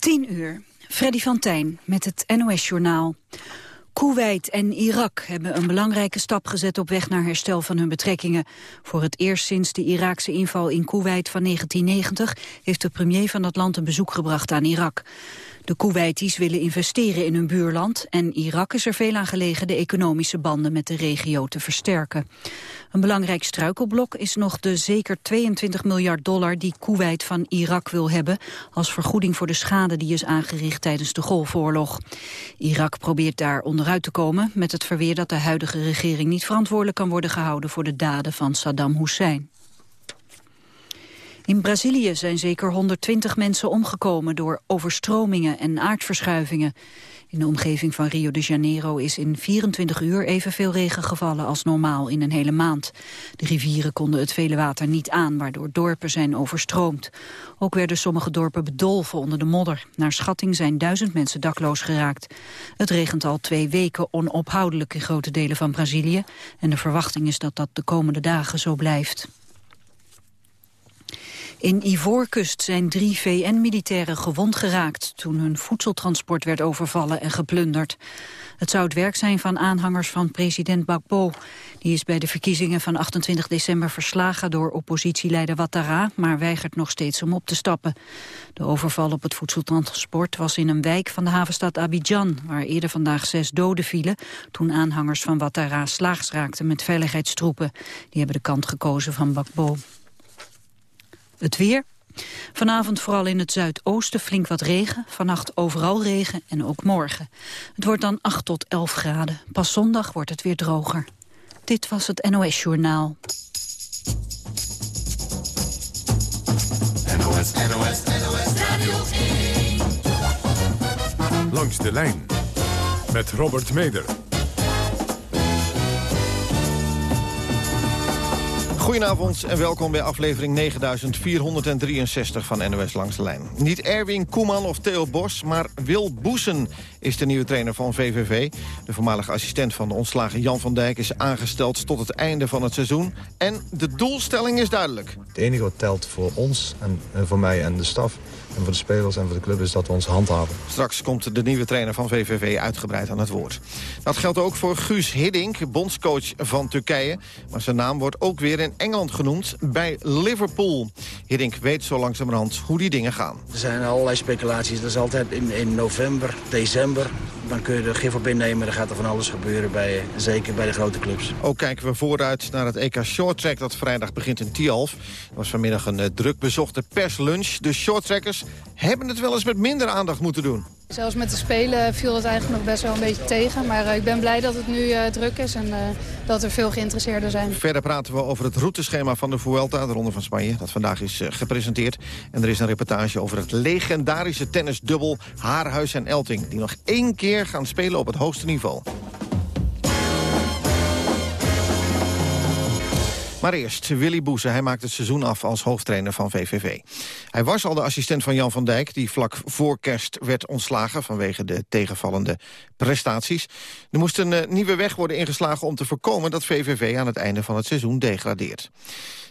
10 uur. Freddy van Tijn met het NOS-journaal. Kuwait en Irak hebben een belangrijke stap gezet op weg naar herstel van hun betrekkingen. Voor het eerst sinds de Iraakse inval in Kuwait van 1990 heeft de premier van dat land een bezoek gebracht aan Irak. De Kuwaitis willen investeren in hun buurland en Irak is er veel aan gelegen de economische banden met de regio te versterken. Een belangrijk struikelblok is nog de zeker 22 miljard dollar die Kuwait van Irak wil hebben als vergoeding voor de schade die is aangericht tijdens de Golfoorlog. Irak probeert daar onderuit te komen met het verweer dat de huidige regering niet verantwoordelijk kan worden gehouden voor de daden van Saddam Hussein. In Brazilië zijn zeker 120 mensen omgekomen door overstromingen en aardverschuivingen. In de omgeving van Rio de Janeiro is in 24 uur evenveel regen gevallen als normaal in een hele maand. De rivieren konden het vele water niet aan, waardoor dorpen zijn overstroomd. Ook werden sommige dorpen bedolven onder de modder. Naar schatting zijn duizend mensen dakloos geraakt. Het regent al twee weken onophoudelijk in grote delen van Brazilië. En de verwachting is dat dat de komende dagen zo blijft. In Ivoorkust zijn drie VN-militairen gewond geraakt... toen hun voedseltransport werd overvallen en geplunderd. Het zou het werk zijn van aanhangers van president Gbagbo. Die is bij de verkiezingen van 28 december verslagen door oppositieleider Ouattara... maar weigert nog steeds om op te stappen. De overval op het voedseltransport was in een wijk van de havenstad Abidjan... waar eerder vandaag zes doden vielen... toen aanhangers van Ouattara slaags raakten met veiligheidstroepen. Die hebben de kant gekozen van Gbagbo. Het weer. Vanavond vooral in het zuidoosten flink wat regen. Vannacht overal regen en ook morgen. Het wordt dan 8 tot 11 graden. Pas zondag wordt het weer droger. Dit was het NOS Journaal. NOS, NOS, NOS Radio 1. Langs de lijn. Met Robert Meder. Goedenavond en welkom bij aflevering 9463 van NOS Langs de Lijn. Niet Erwin Koeman of Theo Bos, maar Wil Boesen is de nieuwe trainer van VVV. De voormalige assistent van de ontslagen Jan van Dijk is aangesteld tot het einde van het seizoen. En de doelstelling is duidelijk. Het enige wat telt voor ons en voor mij en de staf en voor de spelers en voor de club is dat we ons handhaven. Straks komt de nieuwe trainer van VVV uitgebreid aan het woord. Dat geldt ook voor Guus Hiddink, bondscoach van Turkije. Maar zijn naam wordt ook weer in Engeland genoemd bij Liverpool. Hiddink weet zo langzamerhand hoe die dingen gaan. Er zijn allerlei speculaties. Dat is altijd in, in november, december. Dan kun je er gif op innemen. Dan gaat er van alles gebeuren, bij, zeker bij de grote clubs. Ook kijken we vooruit naar het EK Shorttrack dat vrijdag begint in Tialf. Er was vanmiddag een uh, druk bezochte perslunch. De shorttrackers hebben het wel eens met minder aandacht moeten doen. Zelfs met de Spelen viel het eigenlijk nog best wel een beetje tegen. Maar uh, ik ben blij dat het nu uh, druk is en uh, dat er veel geïnteresseerden zijn. Verder praten we over het routeschema van de Vuelta, de Ronde van Spanje. Dat vandaag is gepresenteerd. En er is een reportage over het legendarische tennisdubbel Haarhuis en Elting. Die nog één keer gaan spelen op het hoogste niveau. Maar eerst Willy Boeze. Hij maakt het seizoen af als hoofdtrainer van VVV. Hij was al de assistent van Jan van Dijk... die vlak voor kerst werd ontslagen vanwege de tegenvallende prestaties. Er moest een uh, nieuwe weg worden ingeslagen om te voorkomen... dat VVV aan het einde van het seizoen degradeert.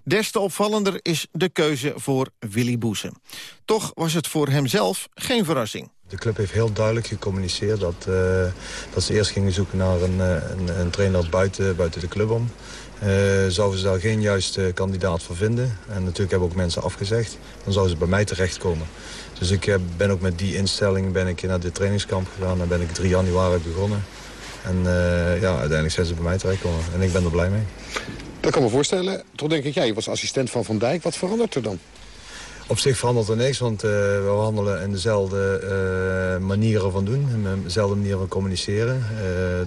Des te opvallender is de keuze voor Willy Boeze. Toch was het voor hemzelf geen verrassing. De club heeft heel duidelijk gecommuniceerd dat, uh, dat ze eerst gingen zoeken naar een, een, een trainer buiten, buiten de club om. Uh, zouden ze daar geen juiste kandidaat voor vinden. En natuurlijk hebben ook mensen afgezegd. Dan zouden ze bij mij terechtkomen. Dus ik heb, ben ook met die instelling ben ik naar dit trainingskamp gegaan. En ben ik 3 januari begonnen. En uh, ja, uiteindelijk zijn ze bij mij terechtgekomen. En ik ben er blij mee. Dat kan me voorstellen. Toch denk ik, ja, je was assistent van Van Dijk. Wat verandert er dan? Op zich verandert er niks, want uh, we handelen in dezelfde uh, manieren van doen. In dezelfde manier van communiceren.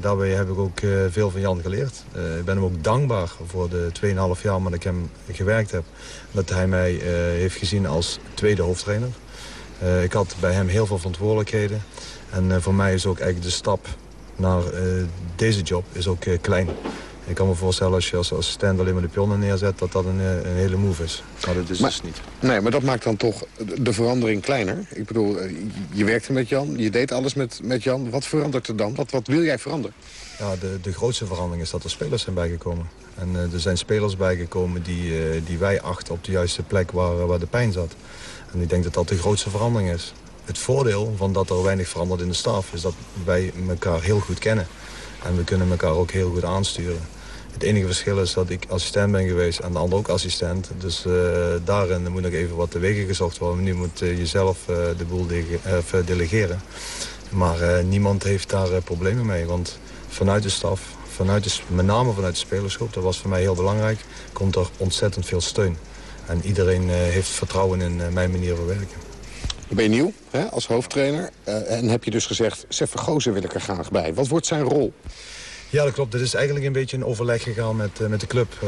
Daarbij heb ik ook veel van Jan geleerd. ik ben hem ook dankbaar voor de 2,5 jaar dat ik hem gewerkt heb. Dat hij mij heeft gezien als tweede hoofdtrainer. ik had bij hem heel veel verantwoordelijkheden. En voor mij is ook eigenlijk de stap naar deze job is ook klein. Ik kan me voorstellen als je als assistent alleen maar de pionnen neerzet... dat dat een, eh, een hele move is. Maar dat is maar, dus niet. Nee, maar dat maakt dan toch de verandering kleiner. Ik bedoel, eh, je werkte met Jan, je deed alles met, met Jan. Wat verandert er dan? Wat, wat wil jij veranderen? Ja, de, de grootste verandering is dat er spelers zijn bijgekomen. En uh, er zijn spelers bijgekomen die, uh, die wij achten op de juiste plek waar, waar de pijn zat. En ik denk dat dat de grootste verandering is. het voordeel van dat er weinig verandert in de staf... is dat wij elkaar heel goed kennen. En we kunnen elkaar ook heel goed aansturen. Het enige verschil is dat ik assistent ben geweest en de ander ook assistent. Dus uh, daarin moet nog even wat de wegen gezocht worden. Nu moet uh, jezelf uh, de boel de delegeren. Maar niemand heeft daar problemen mee. Want vanuit de staf, vanuit de, met name vanuit de spelersgroep... dat was voor mij heel belangrijk, komt er ontzettend veel steun. En iedereen heeft vertrouwen in mijn manier van werken. Dan ben nieuw hè, als hoofdtrainer. en heb je dus gezegd, Sef Vergozen wil ik er graag bij. Wat wordt zijn rol? Ja, dat klopt. Dit is eigenlijk een beetje een overleg gegaan met, uh, met de club. Uh,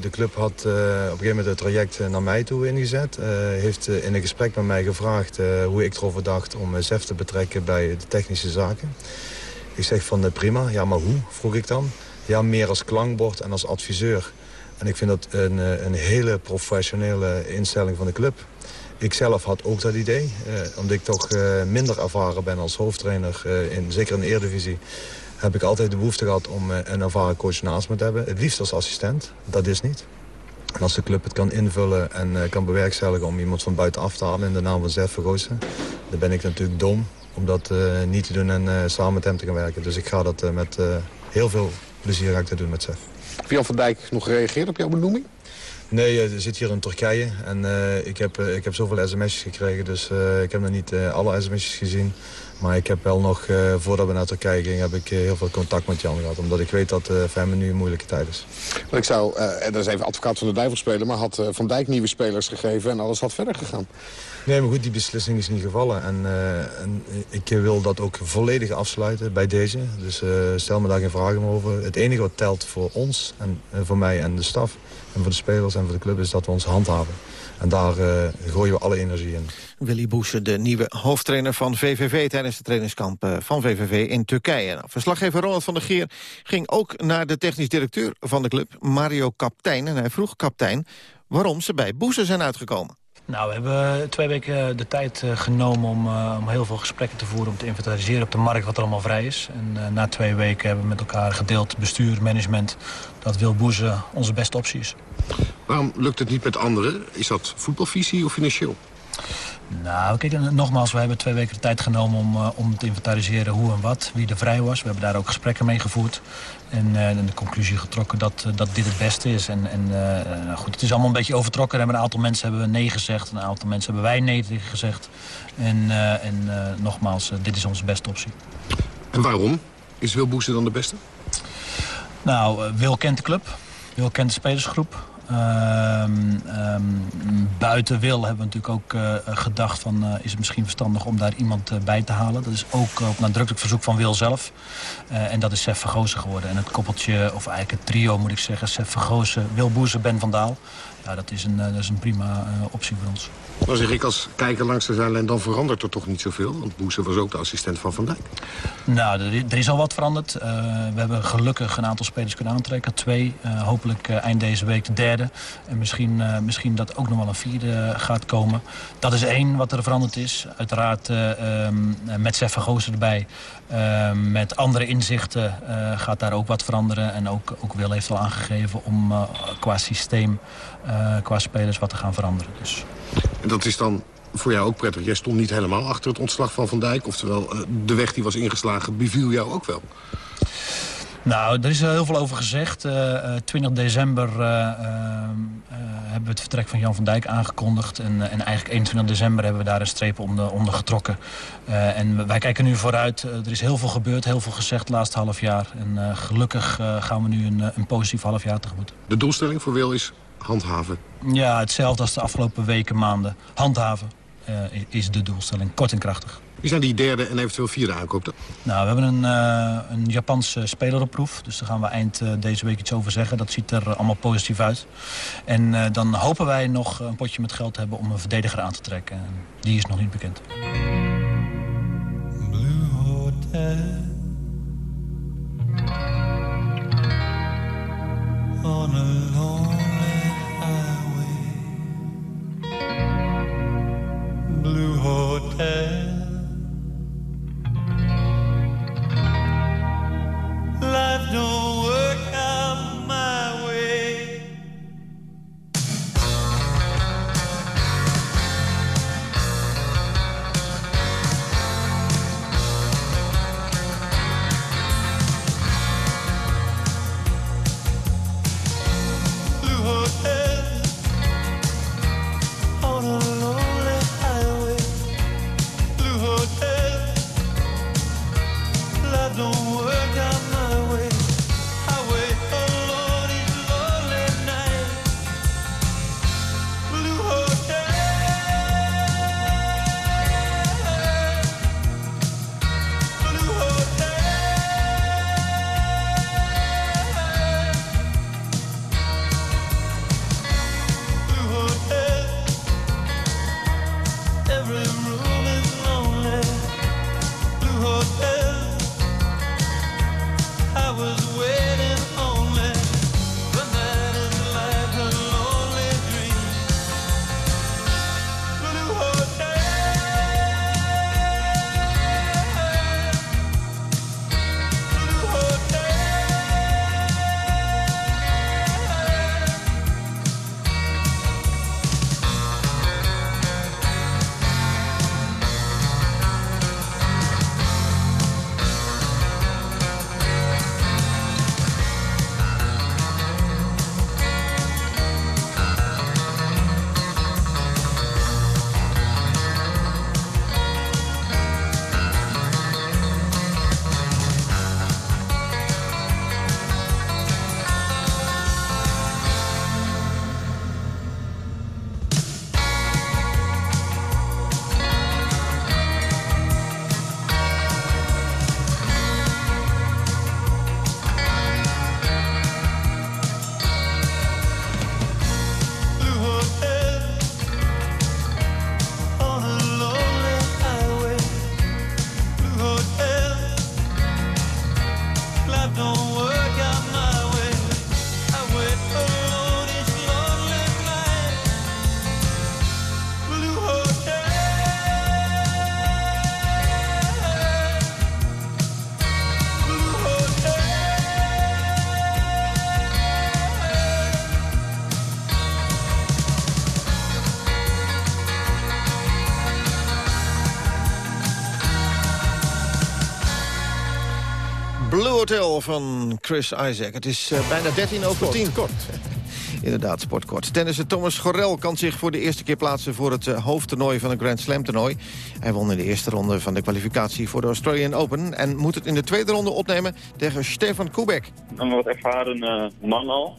de club had op een gegeven moment het traject naar mij toe ingezet. heeft in een gesprek met mij gevraagd hoe ik erover dacht om ZEF te betrekken bij de technische zaken. Ik zeg van prima, ja maar hoe, vroeg ik dan. Ja, meer als klankbord en als adviseur. En ik vind dat een, een hele professionele instelling van de club. Ik zelf had ook dat idee, omdat ik toch minder ervaren ben als hoofdtrainer, in, zeker in de Eredivisie heb ik altijd de behoefte gehad om eh, een ervaren coach naast me te hebben. Het liefst als assistent, dat is niet. En als de club het kan invullen en kan bewerkstelligen om iemand van buitenaf te halen in de naam van Zef Vergoosen, dan ben ik natuurlijk dom om dat niet te doen en samen met hem te gaan werken. Dus ik ga dat met heel veel plezier doen met Zef. Heb Jan van Dijk nog gereageerd op jouw benoeming? Nee, je zit hier in Turkije en ik, heb, ik heb zoveel sms'jes gekregen, dus ik heb nog niet alle sms'jes gezien. Maar ik heb wel nog, voordat we naar Turkije gingen, heb ik heel veel contact met Jan gehad. Omdat ik weet dat voor hem nu een moeilijke tijd is. Maar ik zou, en dat is even advocaat van de duivel spelen, maar had Van Dijk nieuwe spelers gegeven en alles had verder gegaan. Nee, maar goed, die beslissing is niet gevallen. En, en ik wil dat ook volledig afsluiten bij deze. Dus stel me daar geen vragen meer over. Het enige wat telt voor ons en voor mij en de staf en voor de spelers en voor de club is dat we ons handhaven. En daar uh, gooien we alle energie in. Willy Boese, de nieuwe hoofdtrainer van VVV... tijdens de trainingskamp eh, van VVV in Turkije. Nou, verslaggever Ronald van der Geer ging ook naar de technisch directeur van de club... Mario Kaptein. En hij vroeg Kaptein waarom ze bij Boese zijn uitgekomen. Nou, we hebben twee weken de tijd eh, genomen om, om heel veel gesprekken te voeren... om te inventariseren op de markt wat er allemaal vrij is. En na twee weken hebben we met elkaar gedeeld, bestuur, management... dat Wil Boeze onze beste optie is. Waarom lukt het niet met anderen? Is dat voetbalvisie of financieel? Nou, kijk, nogmaals, we hebben twee weken de tijd genomen om, uh, om te inventariseren hoe en wat, wie er vrij was. We hebben daar ook gesprekken mee gevoerd. En, uh, de conclusie getrokken dat, dat dit het beste is. En, en goed, het is allemaal een beetje overtrokken. Er hebben een aantal mensen hebben nee gezegd. Een aantal mensen hebben wij nee gezegd. En, en nogmaals, dit is onze beste optie. En waarom? Is Wil Boezen dan de beste? Nou, Wil kent de club. Wil kent de spelersgroep. Um, um, buiten wil hebben we natuurlijk ook uh, gedacht van uh, is het misschien verstandig om daar iemand uh, bij te halen. Dat is ook op nadrukkelijk verzoek van Wil zelf. en dat is Sef Vergozen geworden. En het koppeltje, of eigenlijk het trio moet ik zeggen, Sef Vergozen, Wil Boeze, Ben van Daal. Ja, dat is een, dat is een prima optie voor ons. Dan zeg ik als kijker langs de zijlijn, dan verandert er toch niet zoveel? Want Boeze was ook de assistent van Van Dijk. Nou, er, is al wat veranderd. Uh, we hebben gelukkig een aantal spelers kunnen aantrekken. Twee, uh, hopelijk uh, eind deze week de derde. En misschien, misschien dat ook nog wel een vierde gaat komen. Dat is één wat er veranderd is. Uiteraard um, met Sef erbij. Ehm, met andere inzichten gaat daar ook wat veranderen. En ook, ook Wil heeft al aangegeven om qua systeem, qua spelers wat te gaan veranderen. Dus... En dat is dan voor jou ook prettig. Jij stond niet helemaal achter het ontslag van Van Dijk. Oftewel, eh, de weg die was ingeslagen beviel jou ook wel. Nou, er is heel veel over gezegd. Uh, 20 december uh, hebben we het vertrek van Jan van Dijk aangekondigd. En, en eigenlijk 21 december hebben we daar een streep onder, onder getrokken. en wij kijken nu vooruit. er is heel veel gebeurd, heel veel gezegd laatste half jaar. En gelukkig gaan we nu een, een positief half jaar tegemoet. De doelstelling voor Wil is handhaven? Ja, hetzelfde als de afgelopen weken, maanden. Handhaven uh, is de doelstelling, kort en krachtig. Wie zijn die derde en eventueel vierde aankoop dan? Nou, we hebben een, uh, een Japanse speler op proef. Dus daar gaan we eind uh, deze week iets over zeggen. Dat ziet er allemaal positief uit. En dan hopen wij nog een potje met geld te hebben om een verdediger aan te trekken. En die is nog niet bekend. Hotel van Chris Isaac. Het is uh, bijna 13 over 10. Kort. Inderdaad, sportkort. Tennisser Thomas Gorel kan zich voor de eerste keer plaatsen... voor het uh, hoofdtoernooi van een Grand Slam toernooi. Hij won in de eerste ronde van de kwalificatie voor de Australian Open... en moet het in de tweede ronde opnemen tegen Stefan Kubek. Een wat ervaren uh, man al.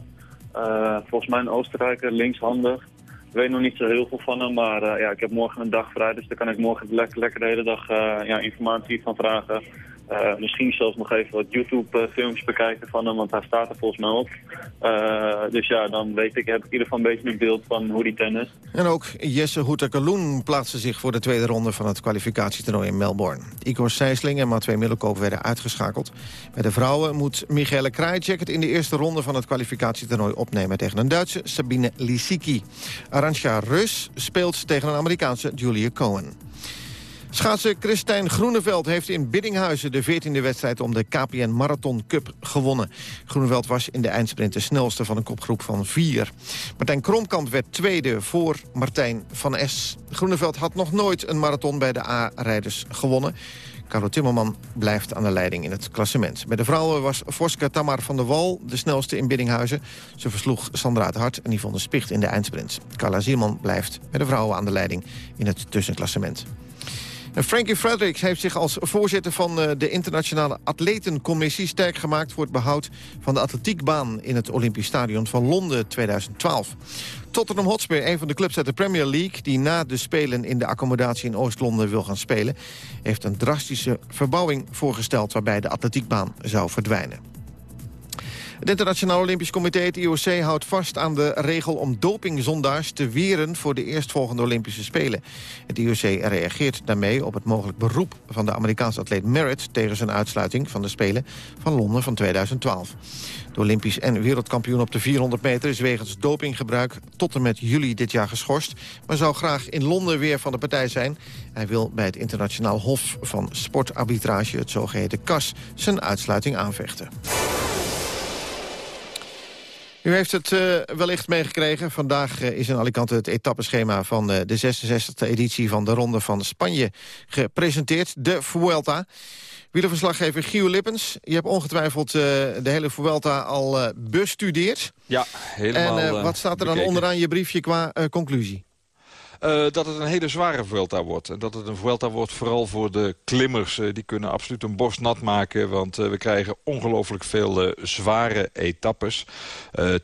volgens mij een Oostenrijker, linkshandig. Ik weet nog niet zo heel veel van hem, maar uh, ja, ik heb morgen een dag vrij, dus daar kan ik morgen lekker, lekker de hele dag uh, ja, informatie van vragen. Uh, misschien zelfs nog even wat YouTube-filmpjes bekijken van hem, want hij staat er volgens mij op. dus ja, dan weet ik, heb ik ieder geval een beetje een beeld van hoe die tennis. En ook Jesse Houtakaloen plaatste zich voor de tweede ronde van het kwalificatietoernooi in Melbourne. Igor Sijsling en Matwee Middelkoop werden uitgeschakeld. Bij de vrouwen moet Michele Krajicek het in de eerste ronde van het kwalificatietoernooi opnemen tegen een Duitse Sabine Lisicki. Arantxa Rus speelt tegen een Amerikaanse Julia Cohen. Schaatser Christijn Groeneveld heeft in Biddinghuizen de 14e wedstrijd om de KPN Marathon Cup gewonnen. Groeneveld was in de eindsprint de snelste van een kopgroep van vier. Martijn Kromkamp werd tweede voor Martijn van S. Groeneveld had nog nooit een marathon bij de A-rijders gewonnen. Carlo Timmerman blijft aan de leiding in het klassement. Bij de vrouwen was Voska Tamar van der Wal de snelste in Biddinghuizen. Ze versloeg Sandra het Hart en Yvonne Spicht in de eindsprint. Carla Zierman blijft bij de vrouwen aan de leiding in het tussenklassement. Frankie Fredericks heeft zich als voorzitter van eh, de Internationale Atletencommissie sterk gemaakt voor het behoud van de atletiekbaan in het Olympisch Stadion van Londen 2012. Tottenham Hotspur, een van de clubs uit de Premier League... die na de Spelen in de accommodatie in Oost-Londen wil gaan spelen... heeft een drastische verbouwing voorgesteld waarbij de atletiekbaan zou verdwijnen. Het Internationaal Olympisch Comité, het IOC, houdt vast aan de regel om dopingzondaars te weren voor de eerstvolgende Olympische Spelen. Het IOC reageert daarmee op het mogelijk beroep van de Amerikaanse atleet Merritt tegen zijn uitsluiting van de Spelen van Londen van 2012. De Olympisch en wereldkampioen op de 400 meter is wegens dopinggebruik tot en met juli dit jaar geschorst, maar zou graag in Londen weer van de partij zijn. Hij wil bij het Internationaal Hof van Sportarbitrage, het zogeheten CAS, zijn uitsluiting aanvechten. U heeft het uh, wellicht meegekregen. Vandaag uh, is in Alicante het etappeschema van uh, de 66e editie van de Ronde van Spanje gepresenteerd. De Vuelta. Wielerverslaggever Gio Lippens, je hebt ongetwijfeld de hele Vuelta al bestudeerd. Ja, helemaal En wat staat er dan onderaan je briefje qua conclusie? Uh, dat het een hele zware Vuelta wordt. En dat het een Vuelta wordt vooral voor de klimmers. Uh, die kunnen absoluut een borst nat maken. Want uh, we krijgen ongelooflijk veel zware etappes.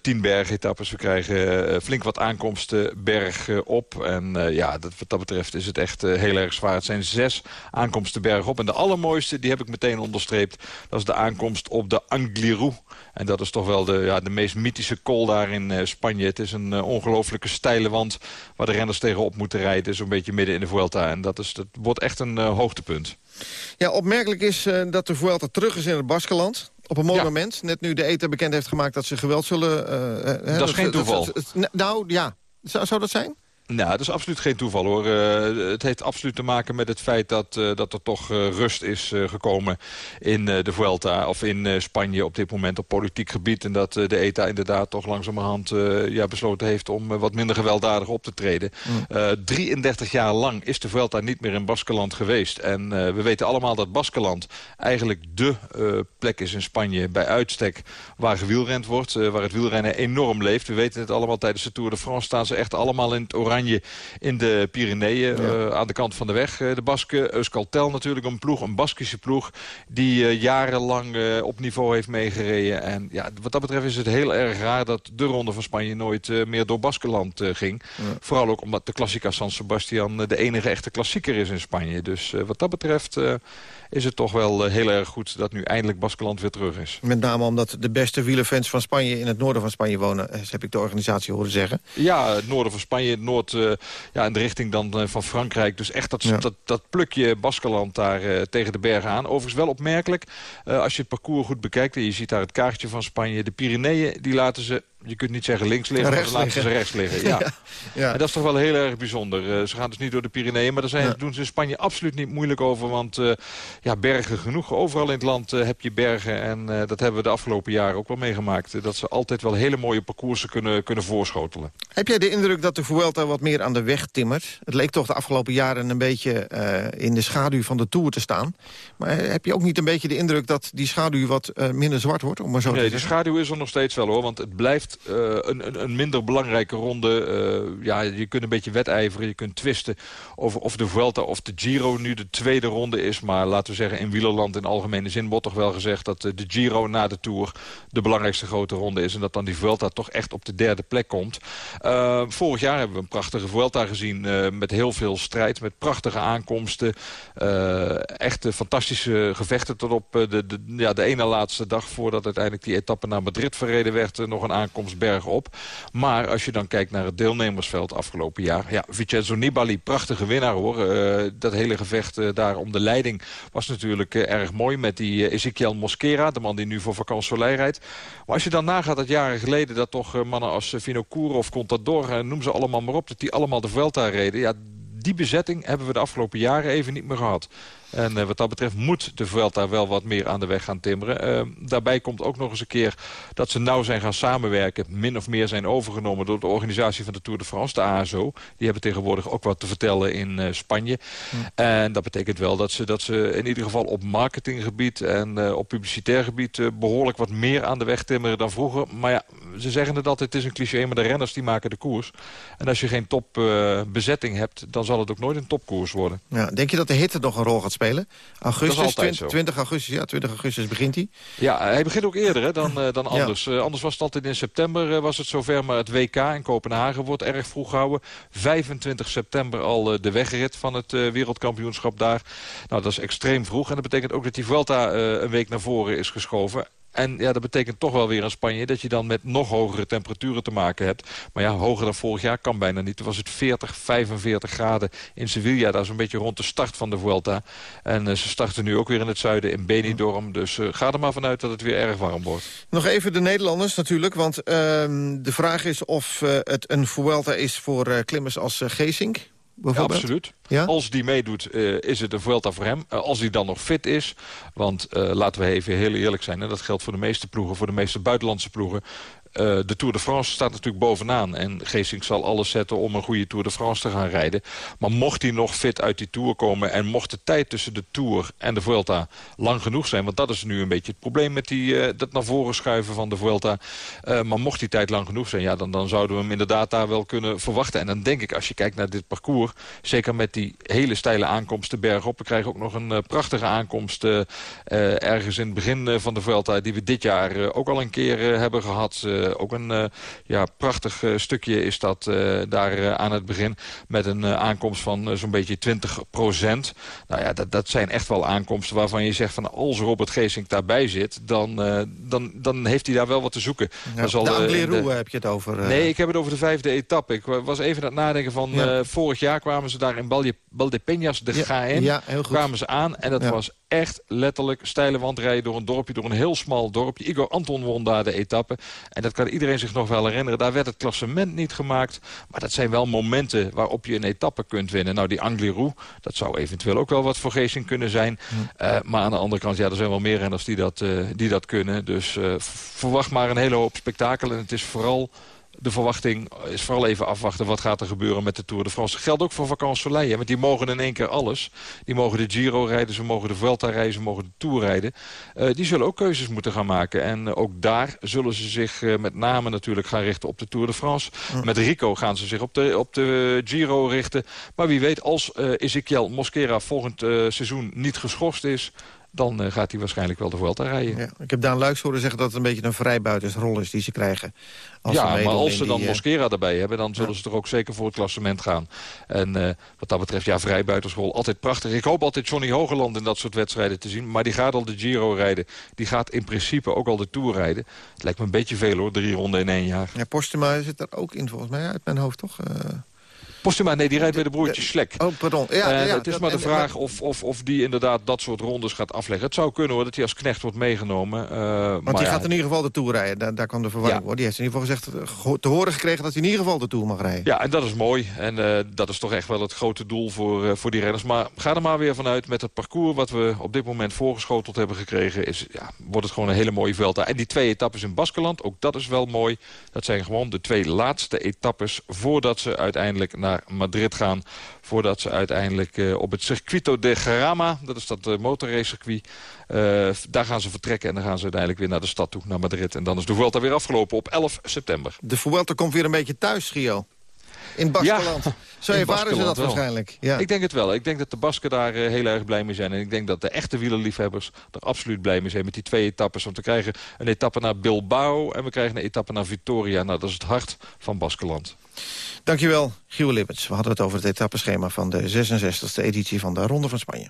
tien bergetappes. We krijgen flink wat aankomsten berg op. En ja, dat, wat dat betreft is het echt heel erg zwaar. Het zijn zes aankomsten berg op. En de allermooiste, die heb ik meteen onderstreept. Dat is de aankomst op de Angliru. En dat is toch wel de, ja, de meest mythische kool daar in Spanje. Het is een ongelooflijke steile wand waar de renners tegenop op moeten rijden. Zo'n beetje midden in de Vuelta. En dat, is, dat wordt echt een uh, hoogtepunt. Ja, opmerkelijk is uh, dat de Vuelta terug is in het Baskeland. Op een mooi moment. Net nu de ETA bekend heeft gemaakt dat ze geweld zullen... Uh, dat is geen toeval. nou, ja. Zou, zou dat zijn? Nou, dat is absoluut geen toeval hoor. Uh, het heeft absoluut te maken met het feit dat, uh, dat er toch uh, rust is gekomen in de Vuelta of in Spanje op dit moment op politiek gebied. En dat de ETA inderdaad toch langzamerhand ja, besloten heeft om wat minder gewelddadig op te treden. Mm. 33 jaar lang is de Vuelta niet meer in Baskeland geweest. En we weten allemaal dat Baskeland eigenlijk de plek is in Spanje bij uitstek waar gewielrend wordt. waar het wielrennen enorm leeft. We weten het allemaal tijdens de Tour de France staan ze echt allemaal in het oranje in de Pyreneeën. Eh, aan de kant van de weg. Eh, de Basken, Euskaltel natuurlijk een ploeg, een Baskische ploeg... die eh, jarenlang op niveau heeft meegereden. En ja, wat dat betreft is het heel erg raar dat de Ronde van Spanje nooit meer door Baskeland ging. Vooral ook omdat de Klassica San Sebastian de enige echte klassieker is in Spanje. Dus wat dat betreft is het toch wel heel erg goed dat nu eindelijk Baskeland weer terug is. Met name omdat de beste wielerfans van Spanje in het noorden van Spanje wonen, heb ik de organisatie horen zeggen. Ja, het noorden van Spanje, het noord uh, ja, in de richting dan uh, van Frankrijk. Dus echt dat, dat, dat plukje Baskeland daar uh, tegen de bergen aan. Overigens wel opmerkelijk, als je het parcours goed bekijkt... en je ziet daar het kaartje van Spanje... de Pyreneeën die laten ze je kunt niet zeggen links liggen, maar laten ze rechts liggen. Ja. Ja. En dat is toch wel heel erg bijzonder. Eh, ze gaan dus niet door de Pyreneeën, maar daar zijn, Ja. doen ze in Spanje absoluut niet moeilijk over. Want eh, ja, bergen genoeg. Overal in het land eh, heb je bergen. En dat hebben we de afgelopen jaren ook wel meegemaakt. Dat ze altijd wel hele mooie parcoursen kunnen, kunnen voorschotelen. Heb jij de indruk dat de Vuelta wat meer aan de weg timmert? Het leek toch de afgelopen jaren een beetje in de schaduw van de Tour te staan. Maar heb je ook niet een beetje de indruk dat die schaduw wat minder zwart wordt? Om maar zo te Nee, de schaduw is er nog steeds wel hoor. Want het blijft eh, een, een, een minder belangrijke ronde. Eh, ja, je kunt een beetje wedijveren. Je kunt twisten over of de Vuelta of de Giro nu de tweede ronde is. Maar laten we zeggen in wielerland in algemene zin wordt toch wel gezegd... dat eh, de Giro na de Tour de belangrijkste grote ronde is. En dat dan die Vuelta toch echt op de derde plek komt. Vorig jaar hebben we een prachtige Vuelta gezien. met heel veel strijd, met prachtige aankomsten. Eh, echt fantastische gevechten tot op de, de, ja, de ene laatste dag... voordat uiteindelijk die etappe naar Madrid verreden werd. nog een aankomst bergop. Maar als je dan kijkt naar het deelnemersveld afgelopen jaar... ja, Vincenzo Nibali, prachtige winnaar hoor. Eh, dat hele gevecht eh, daar om de leiding was natuurlijk eh, erg mooi... met die Ezequiel Mosquera, de man die nu voor Soleil rijdt. Maar als je dan nagaat dat jaren geleden... dat toch mannen als Vinocour of Contador, noem ze allemaal maar op... dat die allemaal de Vuelta reden... Ja, die bezetting hebben we de afgelopen jaren even niet meer gehad. En eh, wat dat betreft moet de Vuelta wel wat meer aan de weg gaan timmeren. Eh, daarbij komt ook nog eens een keer dat ze nauw zijn gaan samenwerken. Min of meer zijn overgenomen door de organisatie van de Tour de France, de ASO. Die hebben tegenwoordig ook wat te vertellen in eh, Spanje. En dat betekent wel dat ze, dat ze in ieder geval op marketinggebied en eh, op publicitair gebied eh, behoorlijk wat meer aan de weg timmeren dan vroeger. Maar ja, ze zeggen het altijd, het is een cliché, maar de renners die maken de koers. En als je geen topbezetting hebt, dan zal het ook nooit een topkoers worden. Ja, denk je dat de hitte nog een rol gaat spelen? Augustus, is altijd 20, zo. 20 augustus, ja, 20 augustus begint hij. Ja, hij begint ook eerder hè, dan, eh, dan Ja. anders. Eh, anders was het altijd in september eh, was het zover. Maar het WK in Kopenhagen wordt erg vroeg gehouden. 25 september al de wegrit van het wereldkampioenschap daar. Nou, dat is extreem vroeg. En dat betekent ook dat die Vuelta een week naar voren is geschoven. En ja, dat betekent toch wel weer in Spanje dat je dan met nog hogere temperaturen te maken hebt. Maar ja, hoger dan vorig jaar kan bijna niet. Toen was het 40, 45 graden in Sevilla. Dat is een beetje rond de start van de Vuelta. En eh, ze starten nu ook weer in het zuiden in Benidorm. Dus eh, ga er maar vanuit dat het weer erg warm wordt. Nog even de Nederlanders natuurlijk, want ehm, de vraag is of eh, het een Vuelta is voor klimmers als Geesink. Absoluut. Ja? Als die meedoet, eh, is het een Vuelta voor hem. Eh, als hij dan nog fit is. Want eh, laten we even heel eerlijk zijn. En dat geldt voor de meeste ploegen, voor de meeste buitenlandse ploegen. Eh, de Tour de France staat natuurlijk bovenaan. En Geesink zal alles zetten om een goede Tour de France te gaan rijden. Maar mocht hij nog fit uit die Tour komen... en mocht de tijd tussen de Tour en de Vuelta lang genoeg zijn... want dat is nu een beetje het probleem met die, eh, dat naar voren schuiven van de Vuelta. Eh, maar mocht die tijd lang genoeg zijn... Ja, dan, dan zouden we hem inderdaad daar wel kunnen verwachten. En dan denk ik, als je kijkt naar dit parcours... zeker met die hele steile aankomsten bergop... we krijgen ook nog een prachtige aankomst... ergens in het begin van de Vuelta... die we dit jaar ook al een keer hebben gehad... Eh, ook een eh, ja, prachtig eh, stukje is dat daar aan het begin. Met een aankomst van zo'n beetje 20 procent. Nou ja, dat, dat zijn echt wel aankomsten waarvan je zegt... van als Robert Geesink daarbij zit, dan, dan, dan heeft hij daar wel wat te zoeken. Ja, zal, de heb je het over. Nee, ik heb het over de vijfde etappe. Ik wa- was even aan het nadenken van... Ja. vorig jaar kwamen ze daar in Balje- Valdepeñas de Ja, Gaen. ja, heel goed. Kwamen ze aan en dat was echt letterlijk steile wandrijden door een dorpje, door een heel smal dorpje. Igor Anton won daar de etappe. En dat kan iedereen zich nog wel herinneren. Daar werd het klassement niet gemaakt. Maar dat zijn wel momenten waarop je een etappe kunt winnen. Nou, die Angliru, dat zou eventueel ook wel wat voor Geesing kunnen zijn. Eh, maar aan de andere kant, ja, er zijn wel meer renners die dat, eh, die dat kunnen. Dus eh, verwacht maar een hele hoop spektakel. En het is vooral de verwachting is vooral even afwachten wat gaat er gebeuren met de Tour de France. Dat geldt ook voor Vacances Soleil, hè, want die mogen in één keer alles. Die mogen de Giro rijden, ze mogen de Vuelta rijden, ze mogen de Tour rijden. Eh, die zullen ook keuzes moeten gaan maken. En eh, ook daar zullen ze zich eh, met name natuurlijk gaan richten op de Tour de France. Met Rico gaan ze zich op de, op de Giro richten. Maar wie weet, als eh Ezequiel Mosquera volgend seizoen niet geschorst is... dan eh, gaat hij waarschijnlijk wel de Vuelta rijden. Ja, ik heb Daan Luijks horen zeggen dat het een beetje een vrijbuitersrol is die ze krijgen. Als ze ja, maar als ze dan die, eh, Mosquera erbij hebben... dan zullen ze toch ook zeker voor het klassement gaan. En eh, wat dat betreft, ja, vrijbuitersrol, altijd prachtig. Ik hoop altijd Johnny Hogeland in dat soort wedstrijden te zien. Maar die gaat al de Giro rijden. Die gaat in principe ook al de Tour rijden. Het lijkt me een beetje veel hoor, drie ronden in één jaar. Ja, Postuma zit er ook in volgens mij, uit mijn hoofd toch? Postuma, nee, die rijdt bij de broertjes Slek. Oh, pardon. Ja, En ja, het is dat- maar de en- vraag of, of, of die inderdaad dat soort rondes gaat afleggen. Het zou kunnen hoor, dat hij als knecht wordt meegenomen. eh, Want maar die gaat in ieder geval de Tour rijden. Daar, daar kwam de verwarring voor. Die heeft in ieder geval gezegd, eh, te horen gekregen dat hij in ieder geval de Tour mag rijden. Ja, en dat is mooi. En eh, dat is toch echt wel het grote doel voor, eh, voor die renners. Maar ga er maar weer vanuit met het parcours wat we op dit moment voorgeschoteld hebben gekregen. Is, ja, wordt het gewoon een hele mooie veld. En die twee etappes in Baskeland, ook dat is wel mooi. Dat zijn gewoon de twee laatste etappes voordat ze uiteindelijk naar Madrid gaan. Voordat ze uiteindelijk eh, op het Circuito de Jarama, dat is dat uh, motorracecircuit... eh, daar gaan ze vertrekken en dan gaan ze uiteindelijk weer naar de stad toe, naar Madrid. En dan is de Vuelta weer afgelopen op 11 september. De Vuelta komt weer een beetje thuis, Gio. In Baskeland. Zo ervaren ze dat wel. waarschijnlijk. Ja. Ik denk het wel. Ik denk dat de Basken daar eh, heel erg blij mee zijn. En ik denk dat de echte wielerliefhebbers er absoluut blij mee zijn met die twee etappes. Want we krijgen een etappe naar Bilbao en we krijgen een etappe naar Vitoria. Nou, dat is het hart van Baskeland. Dankjewel, Gio Lippens. We hadden het over het etappeschema van de 66e editie van de Ronde van Spanje.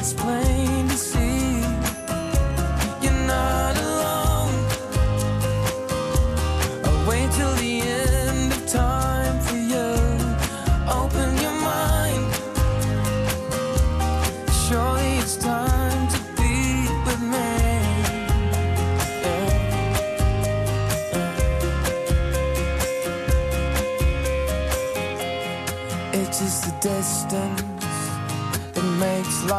It's plain to see. You're not alone. I'll wait till the end of time for you. Open your mind. Surely it's time to be with me. Yeah. Yeah. It is the distance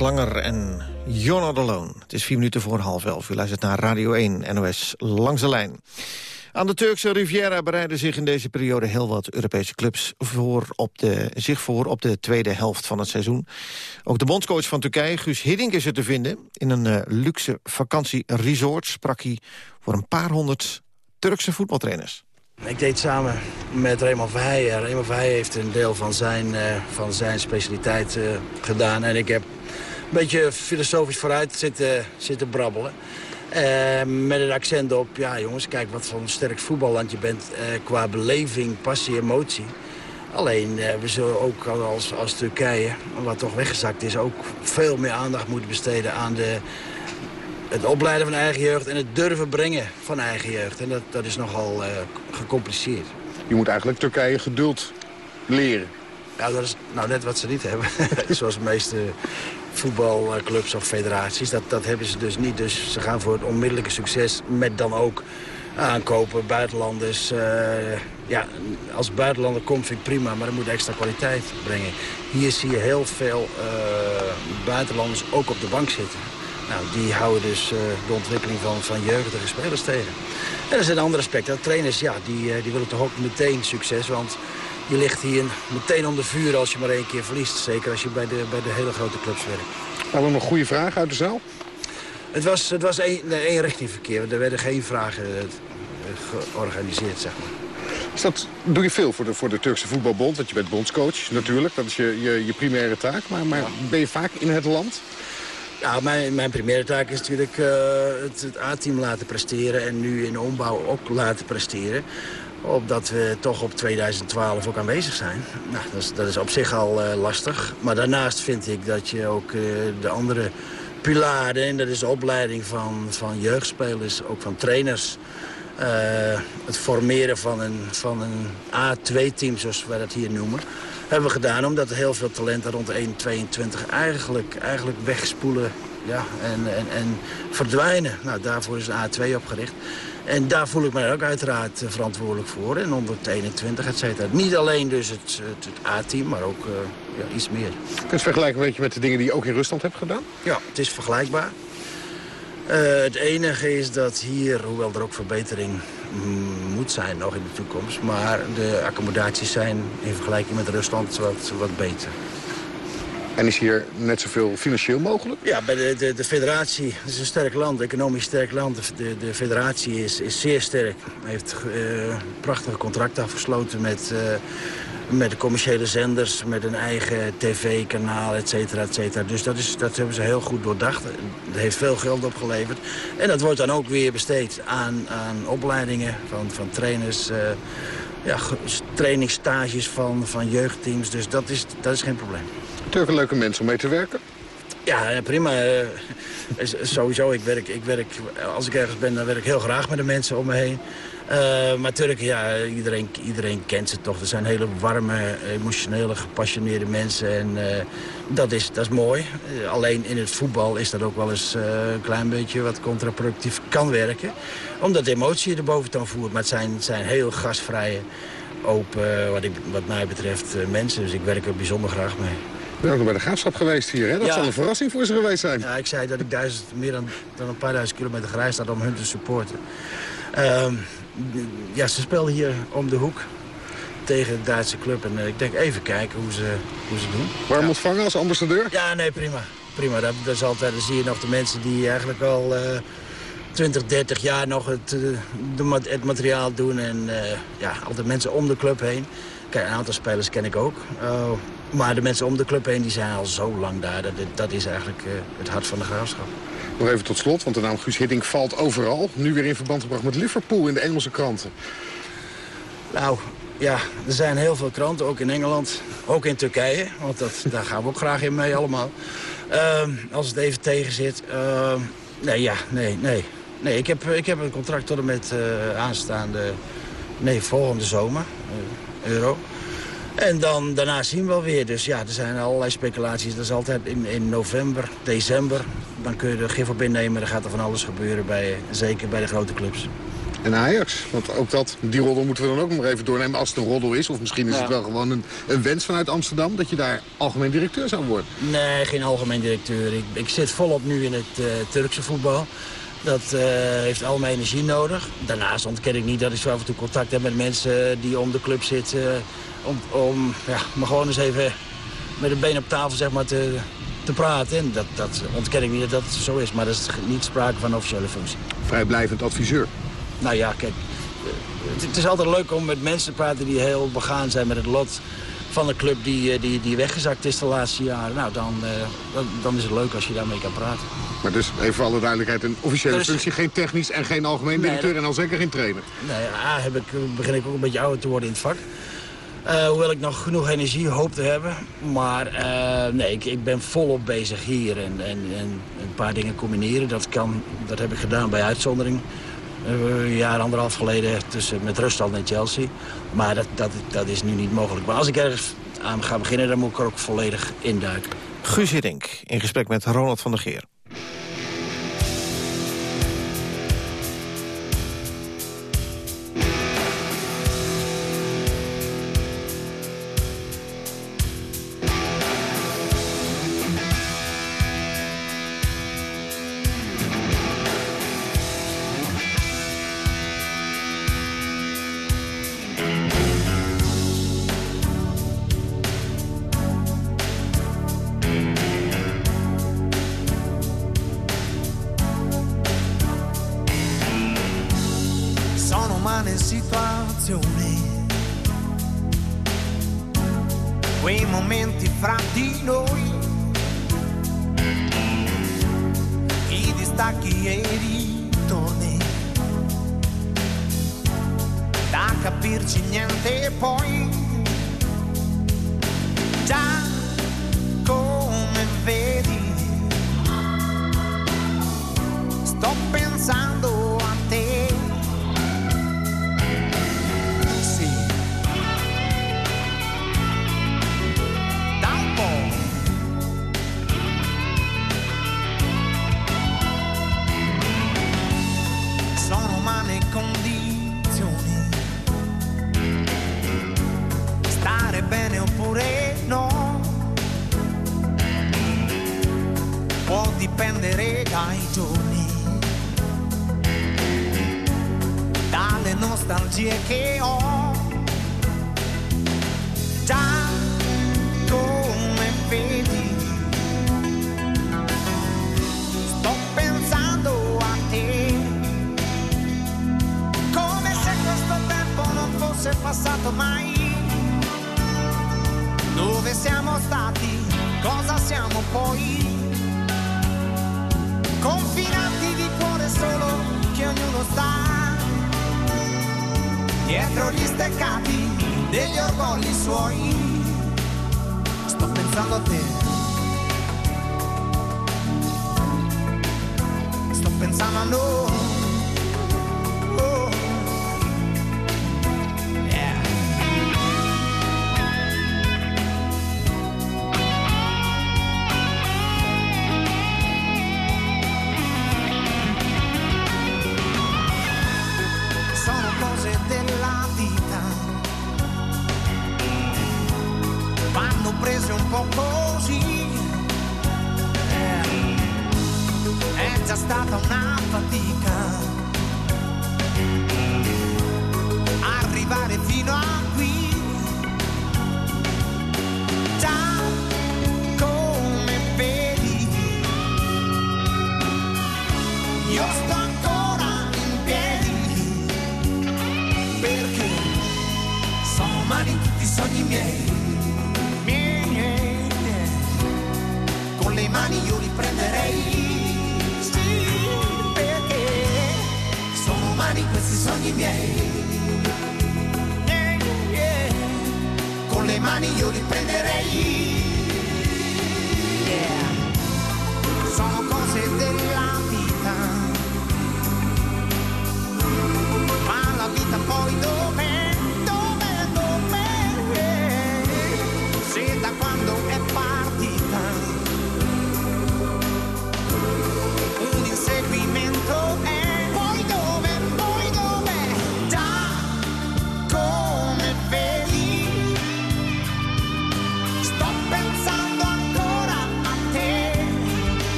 Mats Langer en You're Not Alone. Het is vier minuten voor half elf. U luistert naar Radio 1, NOS Langs de Lijn. Aan de Turkse Riviera bereiden zich in deze periode heel wat Europese clubs voor op de, zich voor op de tweede helft van het seizoen. Ook de bondscoach van Turkije, Guus Hiddink, is er te vinden. In een eh, luxe vakantieresort sprak hij voor een paar honderd Turkse voetbaltrainers. Ik deed samen met Raymond Verheijen. Raymond Verheijen heeft een deel van zijn, eh, van zijn specialiteit eh, gedaan. En ik heb beetje filosofisch vooruit zitten, zitten brabbelen. Eh, met het accent op, ja jongens, kijk wat voor een sterk voetballand je bent eh, qua beleving, passie, emotie. Alleen, eh, we zullen ook als, als Turkije, wat toch weggezakt is, ook veel meer aandacht moeten besteden aan de het opleiden van eigen jeugd en het durven brengen van eigen jeugd. En dat, dat is nogal gecompliceerd. Je moet eigenlijk Turkije geduld leren. Ja, dat is nou net wat ze niet hebben. Zoals de meeste voetbalclubs of federaties. Dat, dat hebben ze dus niet. Dus ze gaan voor het onmiddellijke succes met dan ook aankopen, buitenlanders. Uh, ja, als buitenlander komt vind ik prima, maar dan moet extra kwaliteit brengen. Hier zie je heel veel uh, buitenlanders ook op de bank zitten. Nou, die houden dus uh, de ontwikkeling van, van jeugdige spelers tegen. En er zijn andere aspecten. Trainers, ja, die, die willen toch ook meteen succes, want je ligt hier meteen onder vuur als je maar één keer verliest. Zeker als je bij de, bij de hele grote clubs werkt. Hadden we nog goede vragen uit de zaal? Het was, het was één, één richting verkeer. Er werden geen vragen georganiseerd, zeg maar. Dus dat doe je veel voor de, voor de Turkse voetbalbond, want je bent bondscoach natuurlijk. Dat is je, je, je primaire taak. Maar, maar ben je vaak in het land? Ja, mijn, mijn primaire taak is natuurlijk uh, het, het A-team laten presteren... en nu in de ombouw ook laten presteren. Opdat we toch op 2012 ook aanwezig zijn. Nou, dat, is, dat is op zich al uh, lastig. Maar daarnaast vind ik dat je ook uh, de andere pilaren... en dat is de opleiding van, van jeugdspelers, ook van trainers... Uh, het formeren van een, van een A2-team, zoals wij dat hier noemen... hebben we gedaan omdat heel veel talenten rond de 1,22 eigenlijk, eigenlijk wegspoelen ja, en, en, en verdwijnen. Nou, daarvoor is een A2 opgericht. En daar voel ik mij ook uiteraard verantwoordelijk voor. En onder het 21, et cetera. Niet alleen dus het, het, het A-team, maar ook uh, ja, iets meer. Kun je het vergelijken een beetje met de dingen die je ook in Rusland hebt gedaan? Ja, het is vergelijkbaar. Uh, het enige is dat hier, hoewel er ook verbetering moet zijn nog in de toekomst... maar de accommodaties zijn in vergelijking met Rusland wat, wat beter. En is hier net zoveel financieel mogelijk? Ja, bij de, de, de federatie, het is een sterk land, economisch sterk land. De, de federatie is, is zeer sterk. heeft uh, prachtige contracten afgesloten met, uh, met commerciële zenders... met een eigen tv-kanaal, et cetera, et cetera. Dus dat, is, dat hebben ze heel goed doordacht. Dat heeft veel geld opgeleverd. En dat wordt dan ook weer besteed aan, aan opleidingen van, van trainers... Uh, ja, trainingsstages van, van jeugdteams. Dus dat is, dat is geen probleem. Turken leuke mensen om mee te werken? Ja, prima. sowieso, ik werk, ik werk, als ik ergens ben, dan werk ik heel graag met de mensen om me heen. Uh, maar Turken, ja, iedereen, iedereen kent ze toch. Er zijn hele warme, emotionele, gepassioneerde mensen. En uh, dat, is, dat is mooi. Alleen in het voetbal is dat ook wel eens een klein beetje wat contraproductief kan werken. Omdat de emotie de boventoon voert. Maar het zijn, zijn heel gastvrije, open, wat, ik, wat mij betreft, mensen. Dus ik werk er bijzonder graag mee. Ik ben ook nog bij de graafschap geweest hier, hè? Dat ja. zal een verrassing voor ze geweest zijn. Ja, ik zei dat ik duizend, meer dan, dan een paar duizend kilometer gereisd had om hun te supporten. Um, ja, ze speelden hier om de hoek tegen de Duitse club. En uh, ik denk even kijken hoe ze, hoe ze doen. Warm ja. ontvangen als ambassadeur? Ja, nee, prima. Prima. Dat, dat is altijd, dan zie je nog de mensen die eigenlijk al uh, 20, 30 jaar nog het, de, het materiaal doen. En uh, ja, altijd mensen om de club heen. Kijk, een aantal spelers ken ik ook. Uh, maar de mensen om de club heen die zijn al zo lang daar. Dat, dat is eigenlijk uh, het hart van de graafschap. Nog even tot slot, want de naam Guus Hiddink valt overal. Nu weer in verband gebracht met Liverpool in de Engelse kranten. Nou, ja, er zijn heel veel kranten, ook in Engeland. Ook in Turkije, want dat, daar gaan we ook graag in mee allemaal. Uh, als het even tegen zit. Uh, nee, ja, nee, nee. Nee, ik heb, ik heb een contract tot en met uh, aanstaande... Nee, volgende zomer. euro. En dan, daarna zien we wel weer. Dus ja, er zijn allerlei speculaties. Dat is altijd in, in november, december. Dan kun je er gif op innemen. Dan gaat er van alles gebeuren, bij, zeker bij de grote clubs. En Ajax, want ook dat, die roddel moeten we dan ook nog maar even doornemen als het een roddel is. Of misschien is ja. het wel gewoon een, een, wens vanuit Amsterdam dat je daar algemeen directeur zou worden. Nee, geen algemeen directeur. Ik, ik zit volop nu in het uh, Turkse voetbal. Dat uh, heeft al mijn energie nodig. Daarnaast ontken ik niet dat ik zo af en toe contact heb met mensen die om de club zitten. Om, om ja, maar gewoon eens even met een been op tafel zeg maar, te, te praten. En dat, dat ontken ik niet dat dat zo is. Maar dat is niet sprake van een officiële functie. Vrijblijvend adviseur? Nou ja, kijk. Het, het is altijd leuk om met mensen te praten die heel begaan zijn met het lot van een club die, die, die weggezakt is de laatste jaren. Nou, dan, uh, dan, dan, is het leuk als je daarmee kan praten. Maar dus, even voor alle duidelijkheid, een officiële dus, functie, geen technisch en geen algemeen directeur nee, en al zeker geen trainer? Nee, ja, heb ik, begin ik ook een beetje ouder te worden in het vak. Uh, hoewel ik nog genoeg energie hoop te hebben. Maar uh, nee, ik, ik, ben volop bezig hier. En, en, en, een paar dingen combineren, dat, kan, dat heb ik gedaan bij uitzondering. Uh, een jaar, anderhalf geleden tussen, met Rusland en Chelsea. Maar dat, dat, dat is nu niet mogelijk. Maar als ik ergens aan ga beginnen, dan moet ik er ook volledig induiken. Guus Hiddink in gesprek met Ronald van der Geer.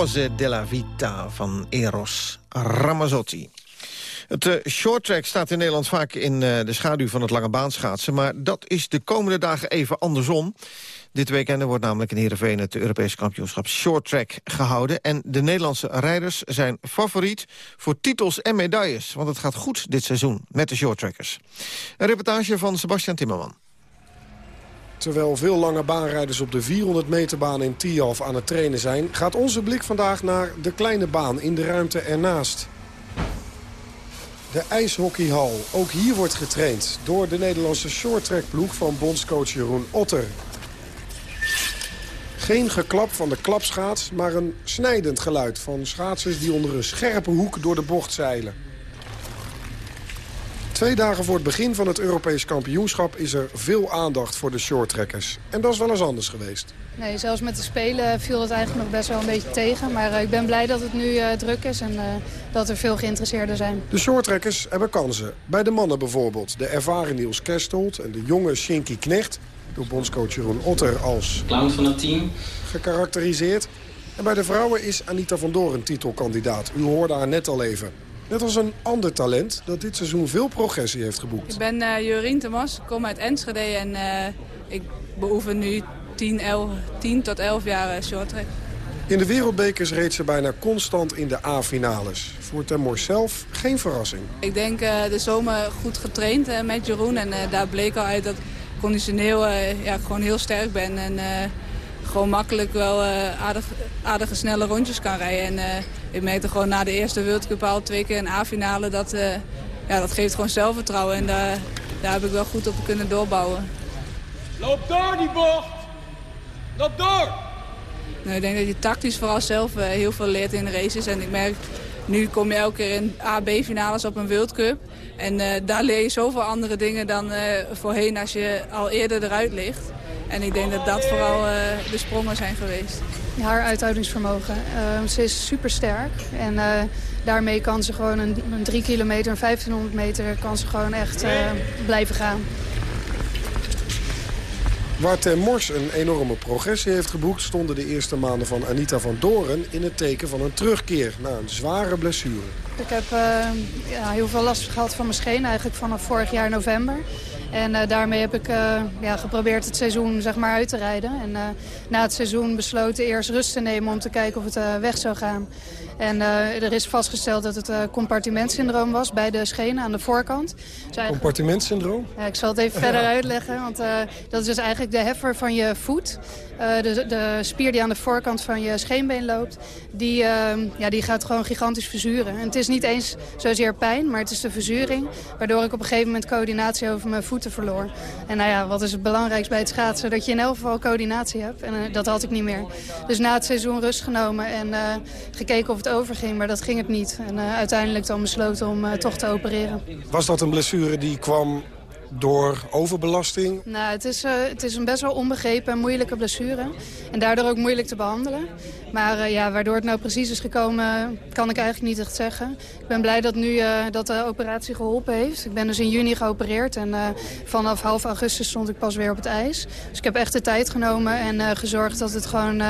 Cose della Vita van Eros Ramazzotti. Het uh, shorttrack staat in Nederland vaak in uh, de schaduw van het lange baanschaatsen... maar dat is de komende dagen even andersom. Dit weekend wordt namelijk in Heerenveen het Europese kampioenschap shorttrack gehouden. En de Nederlandse rijders zijn favoriet voor titels en medailles. Want het gaat goed dit seizoen met de shorttrackers. Een reportage van Sebastian Timmerman. Terwijl veel lange baanrijders op de 400 meter baan in Tialf aan het trainen zijn... gaat onze blik vandaag naar de kleine baan in de ruimte ernaast. De ijshockeyhal. Ook hier wordt getraind door de Nederlandse shorttrackploeg van bondscoach Jeroen Otter. Geen geklap van de klapschaats, maar een snijdend geluid van schaatsers die onder een scherpe hoek door de bocht zeilen. Twee dagen voor het begin van het Europees kampioenschap is er veel aandacht voor de shorttrekkers. En dat is wel eens anders geweest. Nee, zelfs met de Spelen viel het eigenlijk nog best wel een beetje tegen. Maar uh, ik ben blij dat het nu uh, druk is en uh, dat er veel geïnteresseerden zijn. De shorttrekkers hebben kansen. Bij de mannen bijvoorbeeld. De ervaren Niels Kerstold en de jonge Shinky Knecht. Door bondscoach Jeroen Otter als... Clown van het team. Gekarakteriseerd. En bij de vrouwen is Anita van Doorn titelkandidaat. U hoorde haar net al even. Net als een ander talent dat dit seizoen veel progressie heeft geboekt. Ik ben uh, Jorien Thomas, ik kom uit Enschede en uh, ik beoefen nu 10, 11, 10 tot 11 jaar uh, shorttrack. In de wereldbekers reed ze bijna constant in de A-finales. Voor Temors zelf geen verrassing. Ik denk de zomer goed getraind met Jeroen en daar bleek al uit dat ik conditioneel ja, gewoon heel sterk ben. En, gewoon makkelijk wel uh, aardig, aardige snelle rondjes kan rijden. En uh, ik merkte gewoon na de eerste World Cup al twee keer een A-finale. Dat, uh, ja, dat geeft gewoon zelfvertrouwen en daar, daar heb ik wel goed op kunnen doorbouwen. Loop door die bocht! Loop door! Nou, ik denk dat je tactisch vooral zelf heel veel leert in de races. En ik merk, nu kom je elke keer in A-B-finales op een World Cup. En daar leer je zoveel andere dingen dan voorheen als je al eerder eruit ligt. En ik denk dat dat vooral uh, de sprongen zijn geweest. Haar uithoudingsvermogen. Uh, ze is super sterk. En uh, daarmee kan ze gewoon een, een 3 kilometer, een 1500 meter... kan ze gewoon echt blijven gaan. Waar Ten Mors een enorme progressie heeft geboekt... stonden de eerste maanden van Anita van Doren in het teken van een terugkeer... na een zware blessure. Ik heb ja, heel veel last gehad van mijn scheen, eigenlijk vanaf vorig jaar november. En uh, daarmee heb ik uh, ja, geprobeerd het seizoen zeg maar, uit te rijden. En uh, na het seizoen besloten eerst rust te nemen om te kijken of het weg zou gaan. En er is vastgesteld dat het compartimentsyndroom was bij de schenen aan de voorkant. Dus compartimentsyndroom? Ja, ik zal het even verder uitleggen. Want dat is dus eigenlijk de heffer van je voet. De, de, spier die aan de voorkant van je scheenbeen loopt, die, ja, die gaat gewoon gigantisch verzuren. En het is niet eens zozeer pijn, maar het is de verzuring. Waardoor ik op een gegeven moment coördinatie over mijn voeten verloor. En nou ja, wat is het belangrijkste bij het schaatsen? Dat je in elk geval coördinatie hebt. En uh, dat had ik niet meer. Dus na het seizoen rust genomen en uh, gekeken of het overging. Maar dat ging het niet. En uiteindelijk dan besloten om toch te opereren. Was dat een blessure die kwam door overbelasting? Nou, het is, uh, het is een best wel onbegrepen en moeilijke blessure. En daardoor ook moeilijk te behandelen. Maar uh, ja, waardoor het nou precies is gekomen, kan ik eigenlijk niet echt zeggen. Ik ben blij dat nu uh, dat de operatie geholpen heeft. Ik ben dus in juni geopereerd en vanaf half augustus stond ik pas weer op het ijs. Dus ik heb echt de tijd genomen en gezorgd dat het gewoon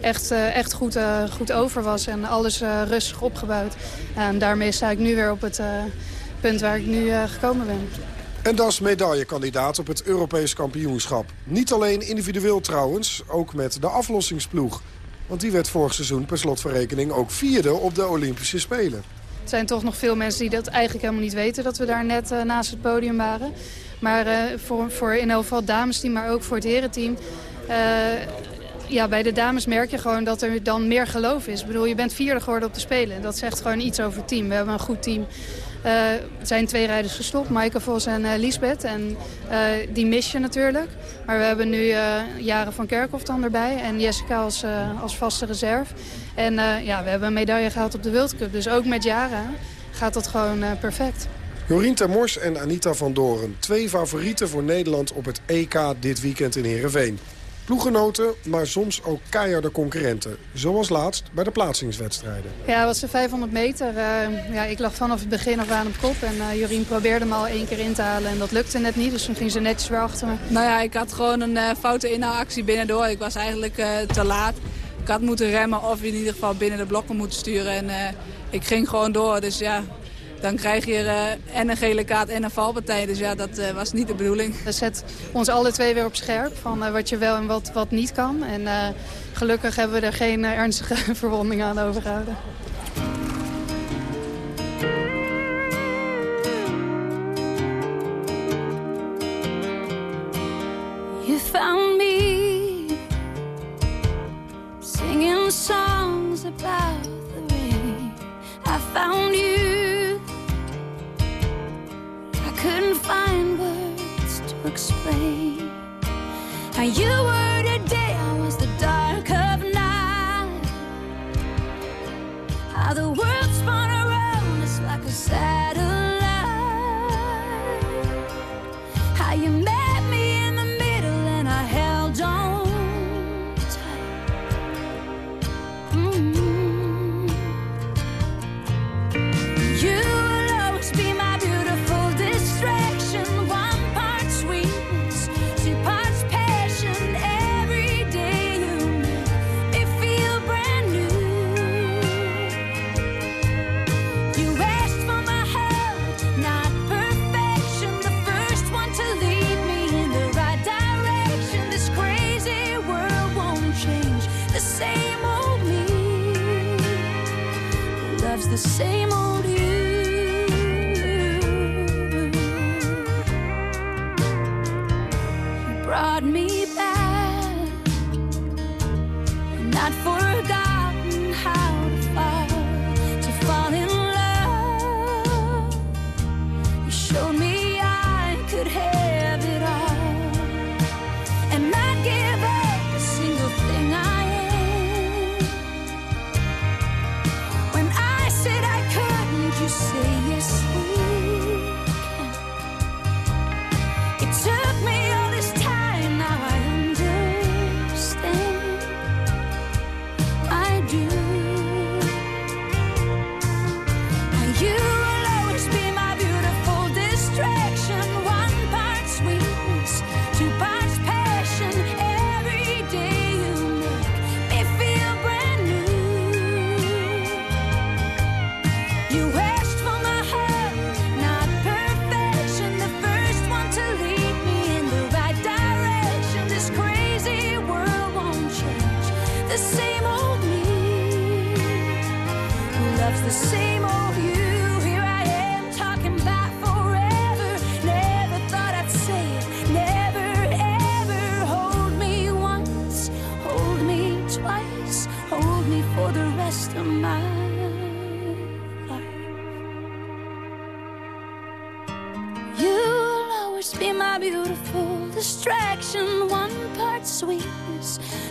echt, echt goed, goed over was. En alles rustig opgebouwd. En daarmee sta ik nu weer op het punt waar ik nu gekomen ben. En dat is medaillekandidaat op het Europees kampioenschap. Niet alleen individueel trouwens, ook met de aflossingsploeg. Want die werd vorig seizoen per slotverrekening ook vierde op de Olympische Spelen. Er zijn toch nog veel mensen die dat eigenlijk helemaal niet weten... dat we daar net uh, naast het podium waren. Maar uh, voor, voor in elk geval damesteam, maar ook voor het herenteam... Uh, ja, bij de dames merk je gewoon dat er dan meer geloof is. Ik bedoel, je bent vierde geworden op de Spelen. Dat zegt gewoon iets over het team. We hebben een goed team. Er zijn twee rijders gestopt, Maaike Vos en uh, Lisbeth. En uh, die mis je natuurlijk. Maar we hebben nu Jaren van Kerkhoff dan erbij. En Jessica als, als vaste reserve. En ja, we hebben een medaille gehaald op de World Cup. Dus ook met Jaren gaat dat gewoon perfect. Jorien Termors en Anita van Doren. Twee favorieten voor Nederland op het EK dit weekend in Heerenveen. Ploegenoten, maar soms ook keiharde concurrenten. Zoals laatst bij de plaatsingswedstrijden. Ja, het was de 500 meter. Uh, ja, ik lag vanaf het begin af aan op kop. En uh, Jorien probeerde me al één keer in te halen. En dat lukte net niet, dus toen ging ze netjes weer achter me. Nou ja, ik had gewoon een uh, foute inhaalactie binnendoor. Ik was eigenlijk te laat. ik had moeten remmen of in ieder geval binnen de blokken moeten sturen. En uh, ik ging gewoon door, dus ja, dan krijg je uh, en een gele kaart en een valpartij. Dus ja, dat uh, was niet de bedoeling. Dat zet ons alle twee weer op scherp van wat je wel en wat, wat niet kan. En gelukkig hebben we er geen ernstige verwondingen aan overgehouden. You found me singing songs about the rain. I found you. Explain how you were today. I was the dark of night. How the world spun around us like a satellite.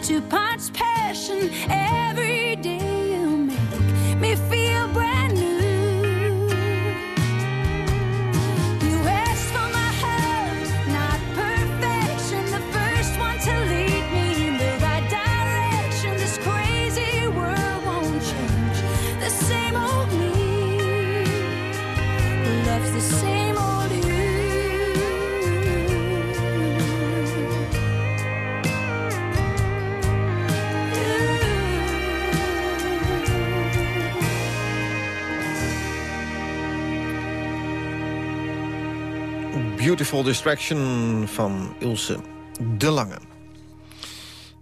Two parts passion. Every day you make me feel Beautiful Distraction van Ilse de Lange.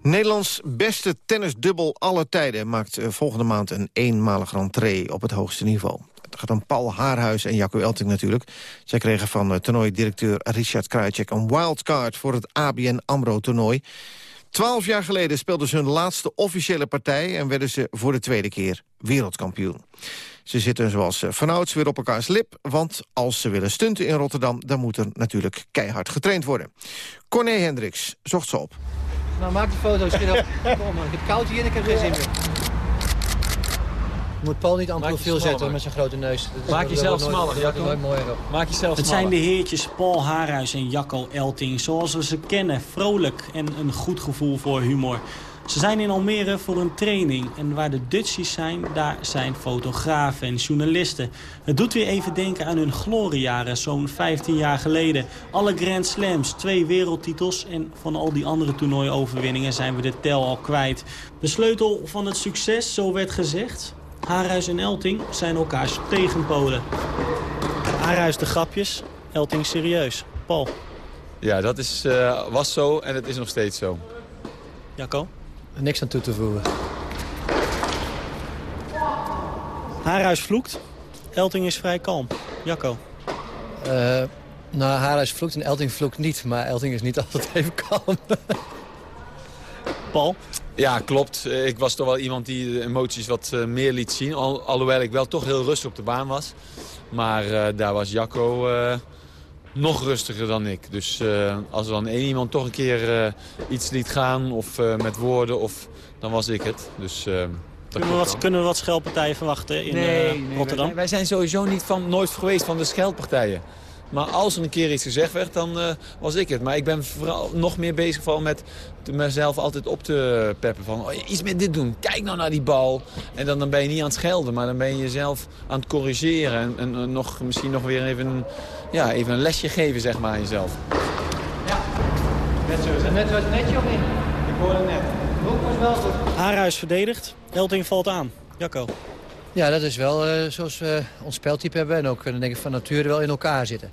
Nederlands beste tennisdubbel aller tijden... maakt eh, volgende maand een eenmalige rentree op het hoogste niveau. Het gaat om Paul Haarhuis en Jacco Elting natuurlijk. Zij kregen van uh, toernooidirecteur Richard Krajcek een wildcard... voor het ABN AMRO-toernooi. Twaalf jaar geleden speelden ze hun laatste officiële partij... en werden ze voor de tweede keer wereldkampioen. Ze zitten zoals eh, vanouds weer op elkaars lip... want als ze willen stunten in Rotterdam... dan moet er natuurlijk keihard getraind worden. Corné Hendricks zocht ze op. Nou, maak de foto's. Kom man, ik heb koud hier en ik heb geen zin meer. Moet Paul niet aan je smaller. zetten met zijn grote neus. Maak jezelf smaller, Jacco. nooit mooier op. Maak jezelf Het zijn de heertjes Paul Haarhuis en Jacco Elting. Zoals we ze kennen, vrolijk en een goed gevoel voor humor. Ze zijn in Almere voor een training. En waar de Dutchies zijn, daar zijn fotografen en journalisten. Het doet weer even denken aan hun gloriejaren, zo'n 15 jaar geleden. Alle Grand Slams, twee wereldtitels... en van al die andere toernooioverwinningen zijn we de tel al kwijt. De sleutel van het succes, zo werd gezegd... Haarhuis en Elting zijn elkaars tegenpolen. Haarhuis de grapjes, Elting serieus. Paul, Ja, dat is, eh, was zo en het is nog steeds zo. Jacco? Niks aan toe te voegen. Haarhuis vloekt, Elting is vrij kalm. Jacco? Eh, nou, Haarhuis vloekt en Elting vloekt niet. Maar Elting is niet altijd even kalm. Paul? Ja, klopt. Eh, Ik was toch wel iemand die de emoties wat eh, meer liet zien. Al, alhoewel ik wel toch heel rustig op de baan was. Maar eh, daar was Jacco eh, nog rustiger dan ik. Dus eh, als er dan één iemand toch een keer eh, iets liet gaan, of eh, met woorden, of, dan was ik het. Dus, Kunnen we, wat, kunnen we wat schelpartijen verwachten in Rotterdam? Wij, wij zijn sowieso niet van, nooit geweest van de scheldpartijen. Maar als er een keer iets gezegd werd, dan eh, was ik het. Maar ik ben vooral nog meer bezig vooral met mezelf altijd op te peppen. Van oh, iets met dit doen. Kijk nou naar die bal. En dan, dan ben je niet aan het schelden, maar dan ben je jezelf aan het corrigeren. En, en, nog, misschien nog weer even, een- ja, even een lesje geven zeg maar, aan jezelf. Net zo. Net was netje of niet? Ik hoorde het net. Broek was wel goed. Haarhuis verdedigt, Elting valt aan. Jacco? Ja, dat is wel eh, zoals we ons speltype hebben. En ook eh, denk ik, van nature wel in elkaar zitten.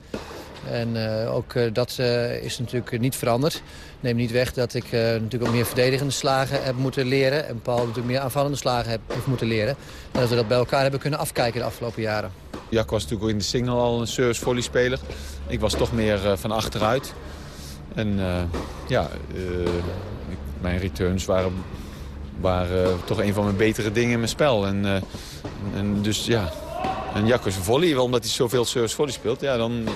En eh, ook dat is natuurlijk niet veranderd. Neem niet weg dat ik natuurlijk ook meer verdedigende slagen heb moeten leren. En Paul natuurlijk meer aanvallende slagen heb, heeft moeten leren. En dat we dat bij elkaar hebben kunnen afkijken de afgelopen jaren. Jack was natuurlijk in de signal al een service volley speler. Ik was toch meer van achteruit. En ja, mijn returns waren, waren eh, toch een van mijn betere dingen in mijn spel. En, eh, en dus ja, en een volley, wel omdat hij zoveel service volley speelt. Ja, dan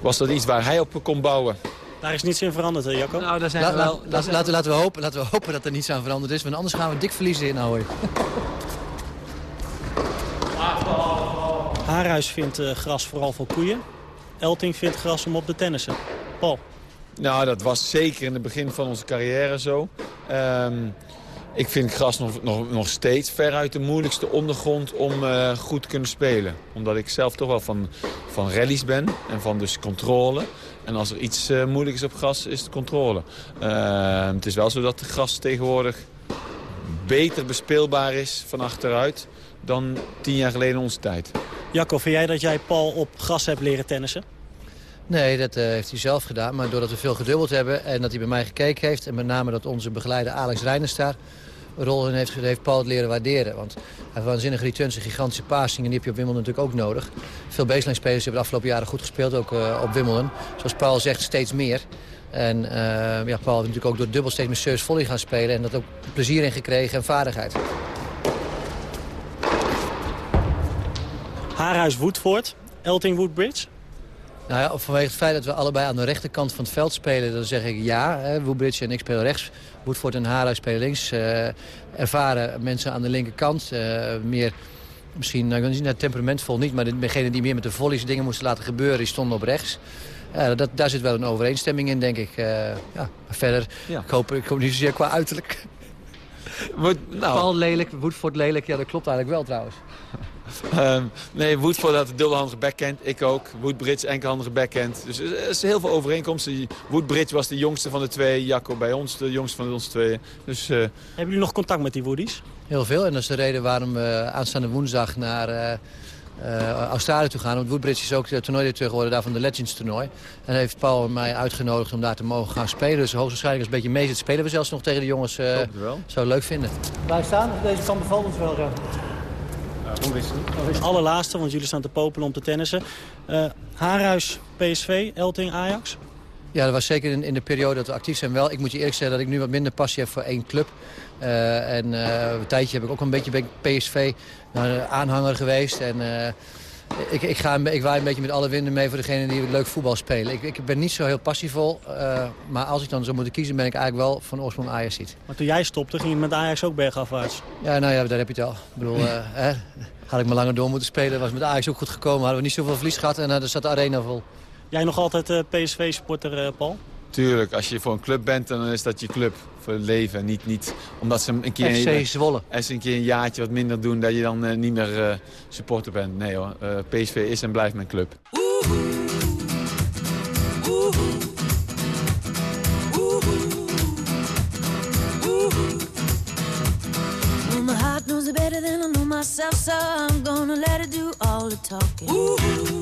was dat iets waar hij op kon bouwen. Daar is niets in veranderd, hè, Jacco? Nou, daar zijn La- we la- wel... la- daar zijn- laten, laten, we hopen, laten we hopen dat er niets aan veranderd is. Want anders gaan we dik verliezen in Ahoy. Haarhuis vindt eh, gras vooral voor koeien. Elting vindt gras om op de tennissen. Paul? Nou, dat was zeker in het begin van onze carrière zo. Ehm, ik vind gras nog, nog, nog steeds veruit de moeilijkste ondergrond om eh, goed te kunnen spelen. Omdat ik zelf toch wel van, van rallies ben en van dus controle. En als er iets eh, moeilijk is op gras, is het controle. Ehm, het is wel zo dat het gras tegenwoordig beter bespeelbaar is van achteruit dan tien jaar geleden in onze tijd. Jacco, vind jij dat jij Paul op gras hebt leren tennissen? Nee, dat eh, heeft hij zelf gedaan. Maar doordat we veel gedubbeld hebben en dat hij bij mij gekeken heeft... en met name dat onze begeleider Alex Reiners daar rol in heeft, heeft Paul het leren waarderen. Want hij heeft waanzinnige returns en gigantische passingen. En die heb je op Wimbledon natuurlijk ook nodig. Veel baseline-spelers hebben de afgelopen jaren goed gespeeld, ook eh, op Wimbledon. Zoals Paul zegt, steeds meer. En eh, ja, Paul heeft natuurlijk ook door dubbel steeds meer service volley gaan spelen. En dat ook plezier in gekregen en vaardigheid. Haarhuis Woodford, Elting Woodbridge. Nou ja, vanwege het feit dat we allebei aan de rechterkant van het veld spelen... dan zeg ik ja. Hè, Woodbridge en ik spelen rechts. Woodford en Haarhuis spelen links. Eh, ervaren mensen aan de linkerkant. eh, meer, misschien, nou, temperamentvol niet... maar degene die meer met de volleys dingen moesten laten gebeuren... die stonden op rechts. Ja, dat, daar zit wel een overeenstemming in, denk ik. Eh, ja, maar verder, Ja. ik, hoop, ik hoop niet zozeer qua uiterlijk. nou. Paul lelijk, Woodford lelijk. Ja, dat klopt eigenlijk wel trouwens. Ehm, nee, Woodford had een dubbelhandige backhand. Ik ook. Woodbridge enkelhandige backhand. Dus er is heel veel overeenkomsten. Woodbridge was de jongste van de twee. Jacco bij ons de jongste van ons twee. Dus eh, Hebben jullie nog contact met die Woodies? Heel veel. En dat is de reden waarom we aanstaande woensdag naar eh, eh, Australië toe gaan. Want Woodbridge is ook de toernooidirecteur geworden daar van de Legends toernooi. En heeft Paul mij uitgenodigd om daar te mogen gaan spelen. Dus hoogstwaarschijnlijk als een beetje mee zit spelen we zelfs nog tegen de jongens. eh Hoop het. Zou leuk vinden. Blijf staan. Deze kant bevalt ons wel zo. Het allerlaatste, want jullie staan te popelen om te tennissen. Eh, Haarhuis, PSV, Elting, Ajax. Ja, dat was zeker in, de periode dat we actief zijn wel. Ik moet je eerlijk zeggen dat ik nu wat minder passie heb voor één club. Eh, en eh, een tijdje heb ik ook een beetje bij PSV aanhanger geweest. En ik, ik, ga, ik waai een beetje met alle winden mee voor degenen die leuk voetbal spelen. Ik, ik ben niet zo heel passievol, eh, maar als ik dan zou moeten kiezen ben ik eigenlijk wel van oorsprong Ajax ziet. Maar toen jij stopte, ging het met Ajax ook bergafwaarts. Ja, nou ja, daar heb je het al. Ik bedoel, eh, hè, had ik maar langer door moeten spelen, was met Ajax ook goed gekomen. Hadden we niet zoveel verlies gehad en uh, er zat de arena vol. Jij nog altijd uh, PSV-supporter, uh, Paul? Tuurlijk, als je voor een club bent, dan is dat je club voor het leven. Niet, niet omdat ze een keer, FC Zwolle. Als ze een keer een jaartje wat minder doen, dat je dan uh, niet meer uh, supporter bent. Nee hoor, uh, PSV is en blijft mijn club. Well, my heart knows it better than I know myself, so I'm gonna let it do all the talking.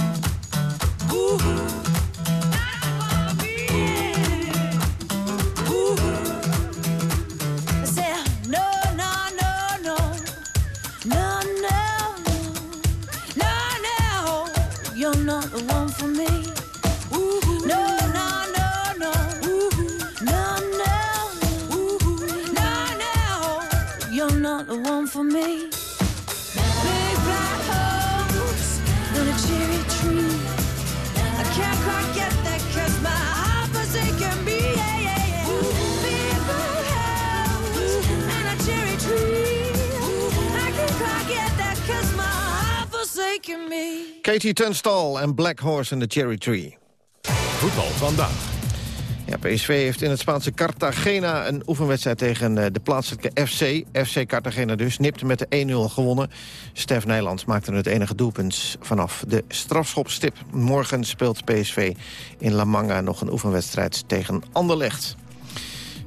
for me. Katie Tunstall en Black Horse and the Cherry Tree. Voetbal vandaag. Ja, PSV heeft in het Spaanse Cartagena een oefenwedstrijd tegen eh, de plaatselijke FC. FC Cartagena dus, nipt met de 1-0 gewonnen. Stef Nijland maakte het enige doelpunt vanaf de strafschopstip. Morgen speelt PSV in La Manga nog een oefenwedstrijd tegen Anderlecht.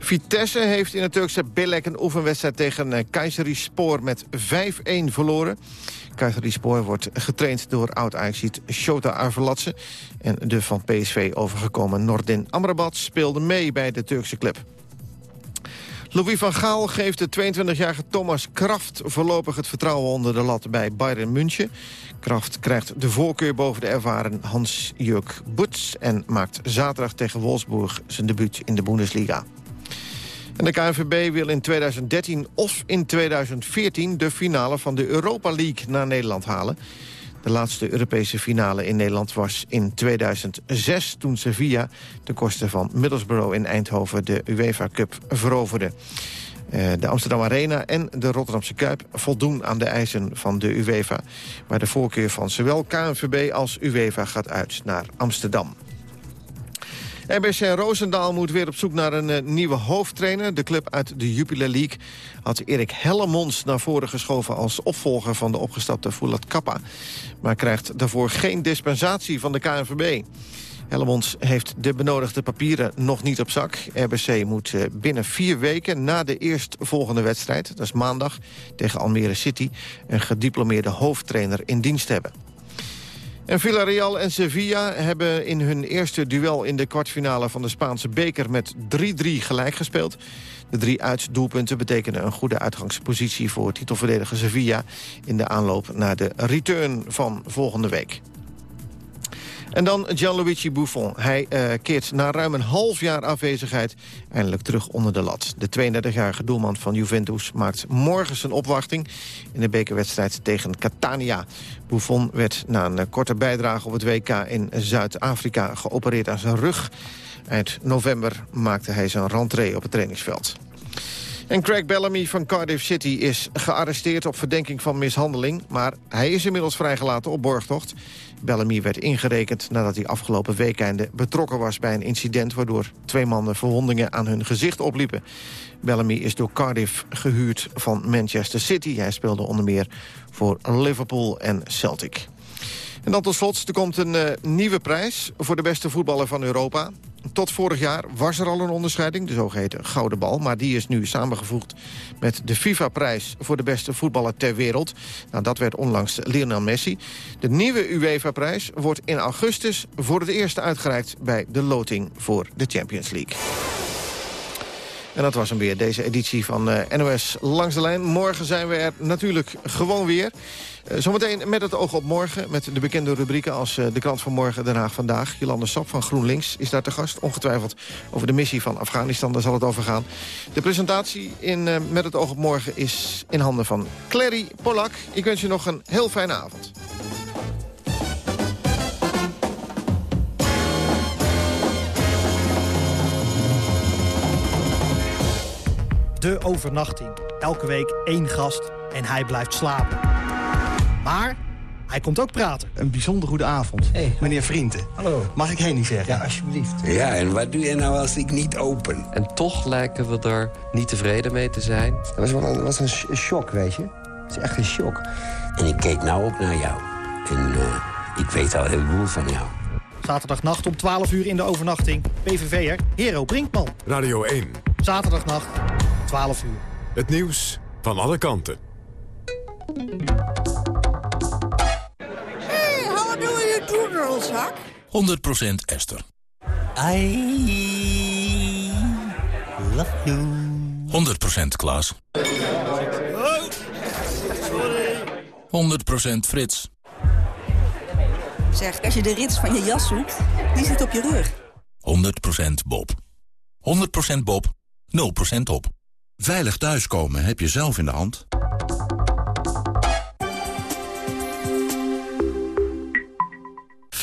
Vitesse heeft in het Turkse Bilek een oefenwedstrijd tegen eh, Kayserispor met 5-1 verloren. Kayserispor wordt getraind door oud-Ajaxiet Shota Arvelatse. En de van PSV overgekomen Nordin Amrabat speelde mee bij de Turkse club. Louis van Gaal geeft de 22-jarige Thomas Kraft voorlopig het vertrouwen onder de lat bij Bayern München. Kraft krijgt de voorkeur boven de ervaren Hans-Jurk Boets en maakt zaterdag tegen Wolfsburg zijn debuut in de Bundesliga. De KNVB wil in 2013 of in 2014 de finale van de Europa League naar Nederland halen. De laatste Europese finale in Nederland was in 2006... toen Sevilla ten koste van Middlesbrough in Eindhoven de UEFA Cup veroverde. Uh, de Amsterdam Arena en de Rotterdamse Kuip voldoen aan de eisen van de UEFA... waar de voorkeur van zowel KNVB als UEFA gaat uit naar Amsterdam. RBC Roosendaal moet weer op zoek naar een uh, nieuwe hoofdtrainer. De club uit de Jupiler League had Erik Hellemons naar voren geschoven... als opvolger van de opgestapte Foulat Kappa. Maar krijgt daarvoor geen dispensatie van de KNVB. Helmond heeft de benodigde papieren nog niet op zak. RBC moet eh, binnen vier weken na de eerstvolgende wedstrijd... dat is maandag tegen Almere City... een gediplomeerde hoofdtrainer in dienst hebben. En Villarreal en Sevilla hebben in hun eerste duel in de kwartfinale van de Spaanse beker met 3-3 gelijk gespeeld. De drie uitdoelpunten betekenen een goede uitgangspositie voor titelverdediger Sevilla in de aanloop naar de return van volgende week. En dan Gianluigi Buffon. Hij uh, keert na ruim een half jaar afwezigheid eindelijk terug onder de lat. De 32-jarige doelman van Juventus maakt morgen zijn opwachting... in de bekerwedstrijd tegen Catania. Buffon werd na een korte bijdrage op het WK in Zuid-Afrika... geopereerd aan zijn rug. Eind november maakte hij zijn rentree op het trainingsveld. En Craig Bellamy van Cardiff City is gearresteerd op verdenking van mishandeling... maar hij is inmiddels vrijgelaten op borgtocht. Bellamy werd ingerekend nadat hij afgelopen weekende betrokken was bij een incident... waardoor twee mannen verwondingen aan hun gezicht opliepen. Bellamy is door Cardiff gehuurd van Manchester City. Hij speelde onder meer voor Liverpool en Celtic. En dan tot slot, er komt een uh, nieuwe prijs voor de beste voetballer van Europa. Tot vorig jaar was er al een onderscheiding, de zogeheten Gouden Bal... maar die is nu samengevoegd met de FIFA-prijs voor de beste voetballer ter wereld. Nou, dat werd onlangs Lionel Messi. De nieuwe UEFA-prijs wordt in augustus voor het eerst uitgereikt... bij de loting voor de Champions League. En dat was hem weer, deze editie van uh, NOS Langs de Lijn. Morgen zijn we er natuurlijk gewoon weer. Uh, zometeen met het oog op morgen, met de bekende rubrieken... als uh, de krant van morgen, Den Haag Vandaag. Jolande Sap van GroenLinks is daar te gast. Ongetwijfeld over de missie van Afghanistan, daar zal het over gaan. De presentatie in Met het oog op morgen is in handen van Clary Polak. Ik wens je nog een heel fijne avond. De overnachting. Elke week één gast en hij blijft slapen. Maar hij komt ook praten. Een bijzonder goede avond. Hey. Meneer Vrienden. Hallo. Mag ik heen niet zeggen? Ja, alsjeblieft. Ja, en wat doe je nou als ik niet open? En toch lijken we er niet tevreden mee te zijn. Dat was wel een, was een shock, weet je. Het is echt een shock. En ik keek nou ook naar jou. En uh, ik weet al heel veel van jou. Zaterdagnacht om 12 uur in de overnachting. PVV'er Hero Brinkman. Radio 1. Zaterdagnacht, 12 uur. Het nieuws van alle kanten. You do, girls, Huck? 100% Esther. I love you. 100% Klaas. Oh, sorry. 100% Frits. Zeg, als je de rits van je jas zoekt, die zit op je rug. 100% Bob. 100% Bob, 0% op. Veilig thuiskomen heb je zelf in de hand.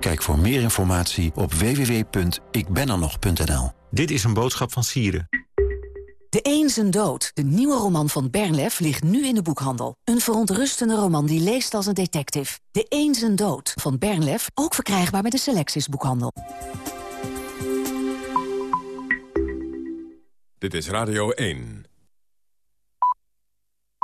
Kijk voor meer informatie op www.ikbenernog.nl. Dit is een boodschap van Sieren. De Een zijn dood, de nieuwe roman van Bernlef, ligt nu in de boekhandel. Een verontrustende roman die leest als een detective. De Een zijn dood van Bernlef, ook verkrijgbaar bij de Selectis boekhandel. Dit is Radio 1.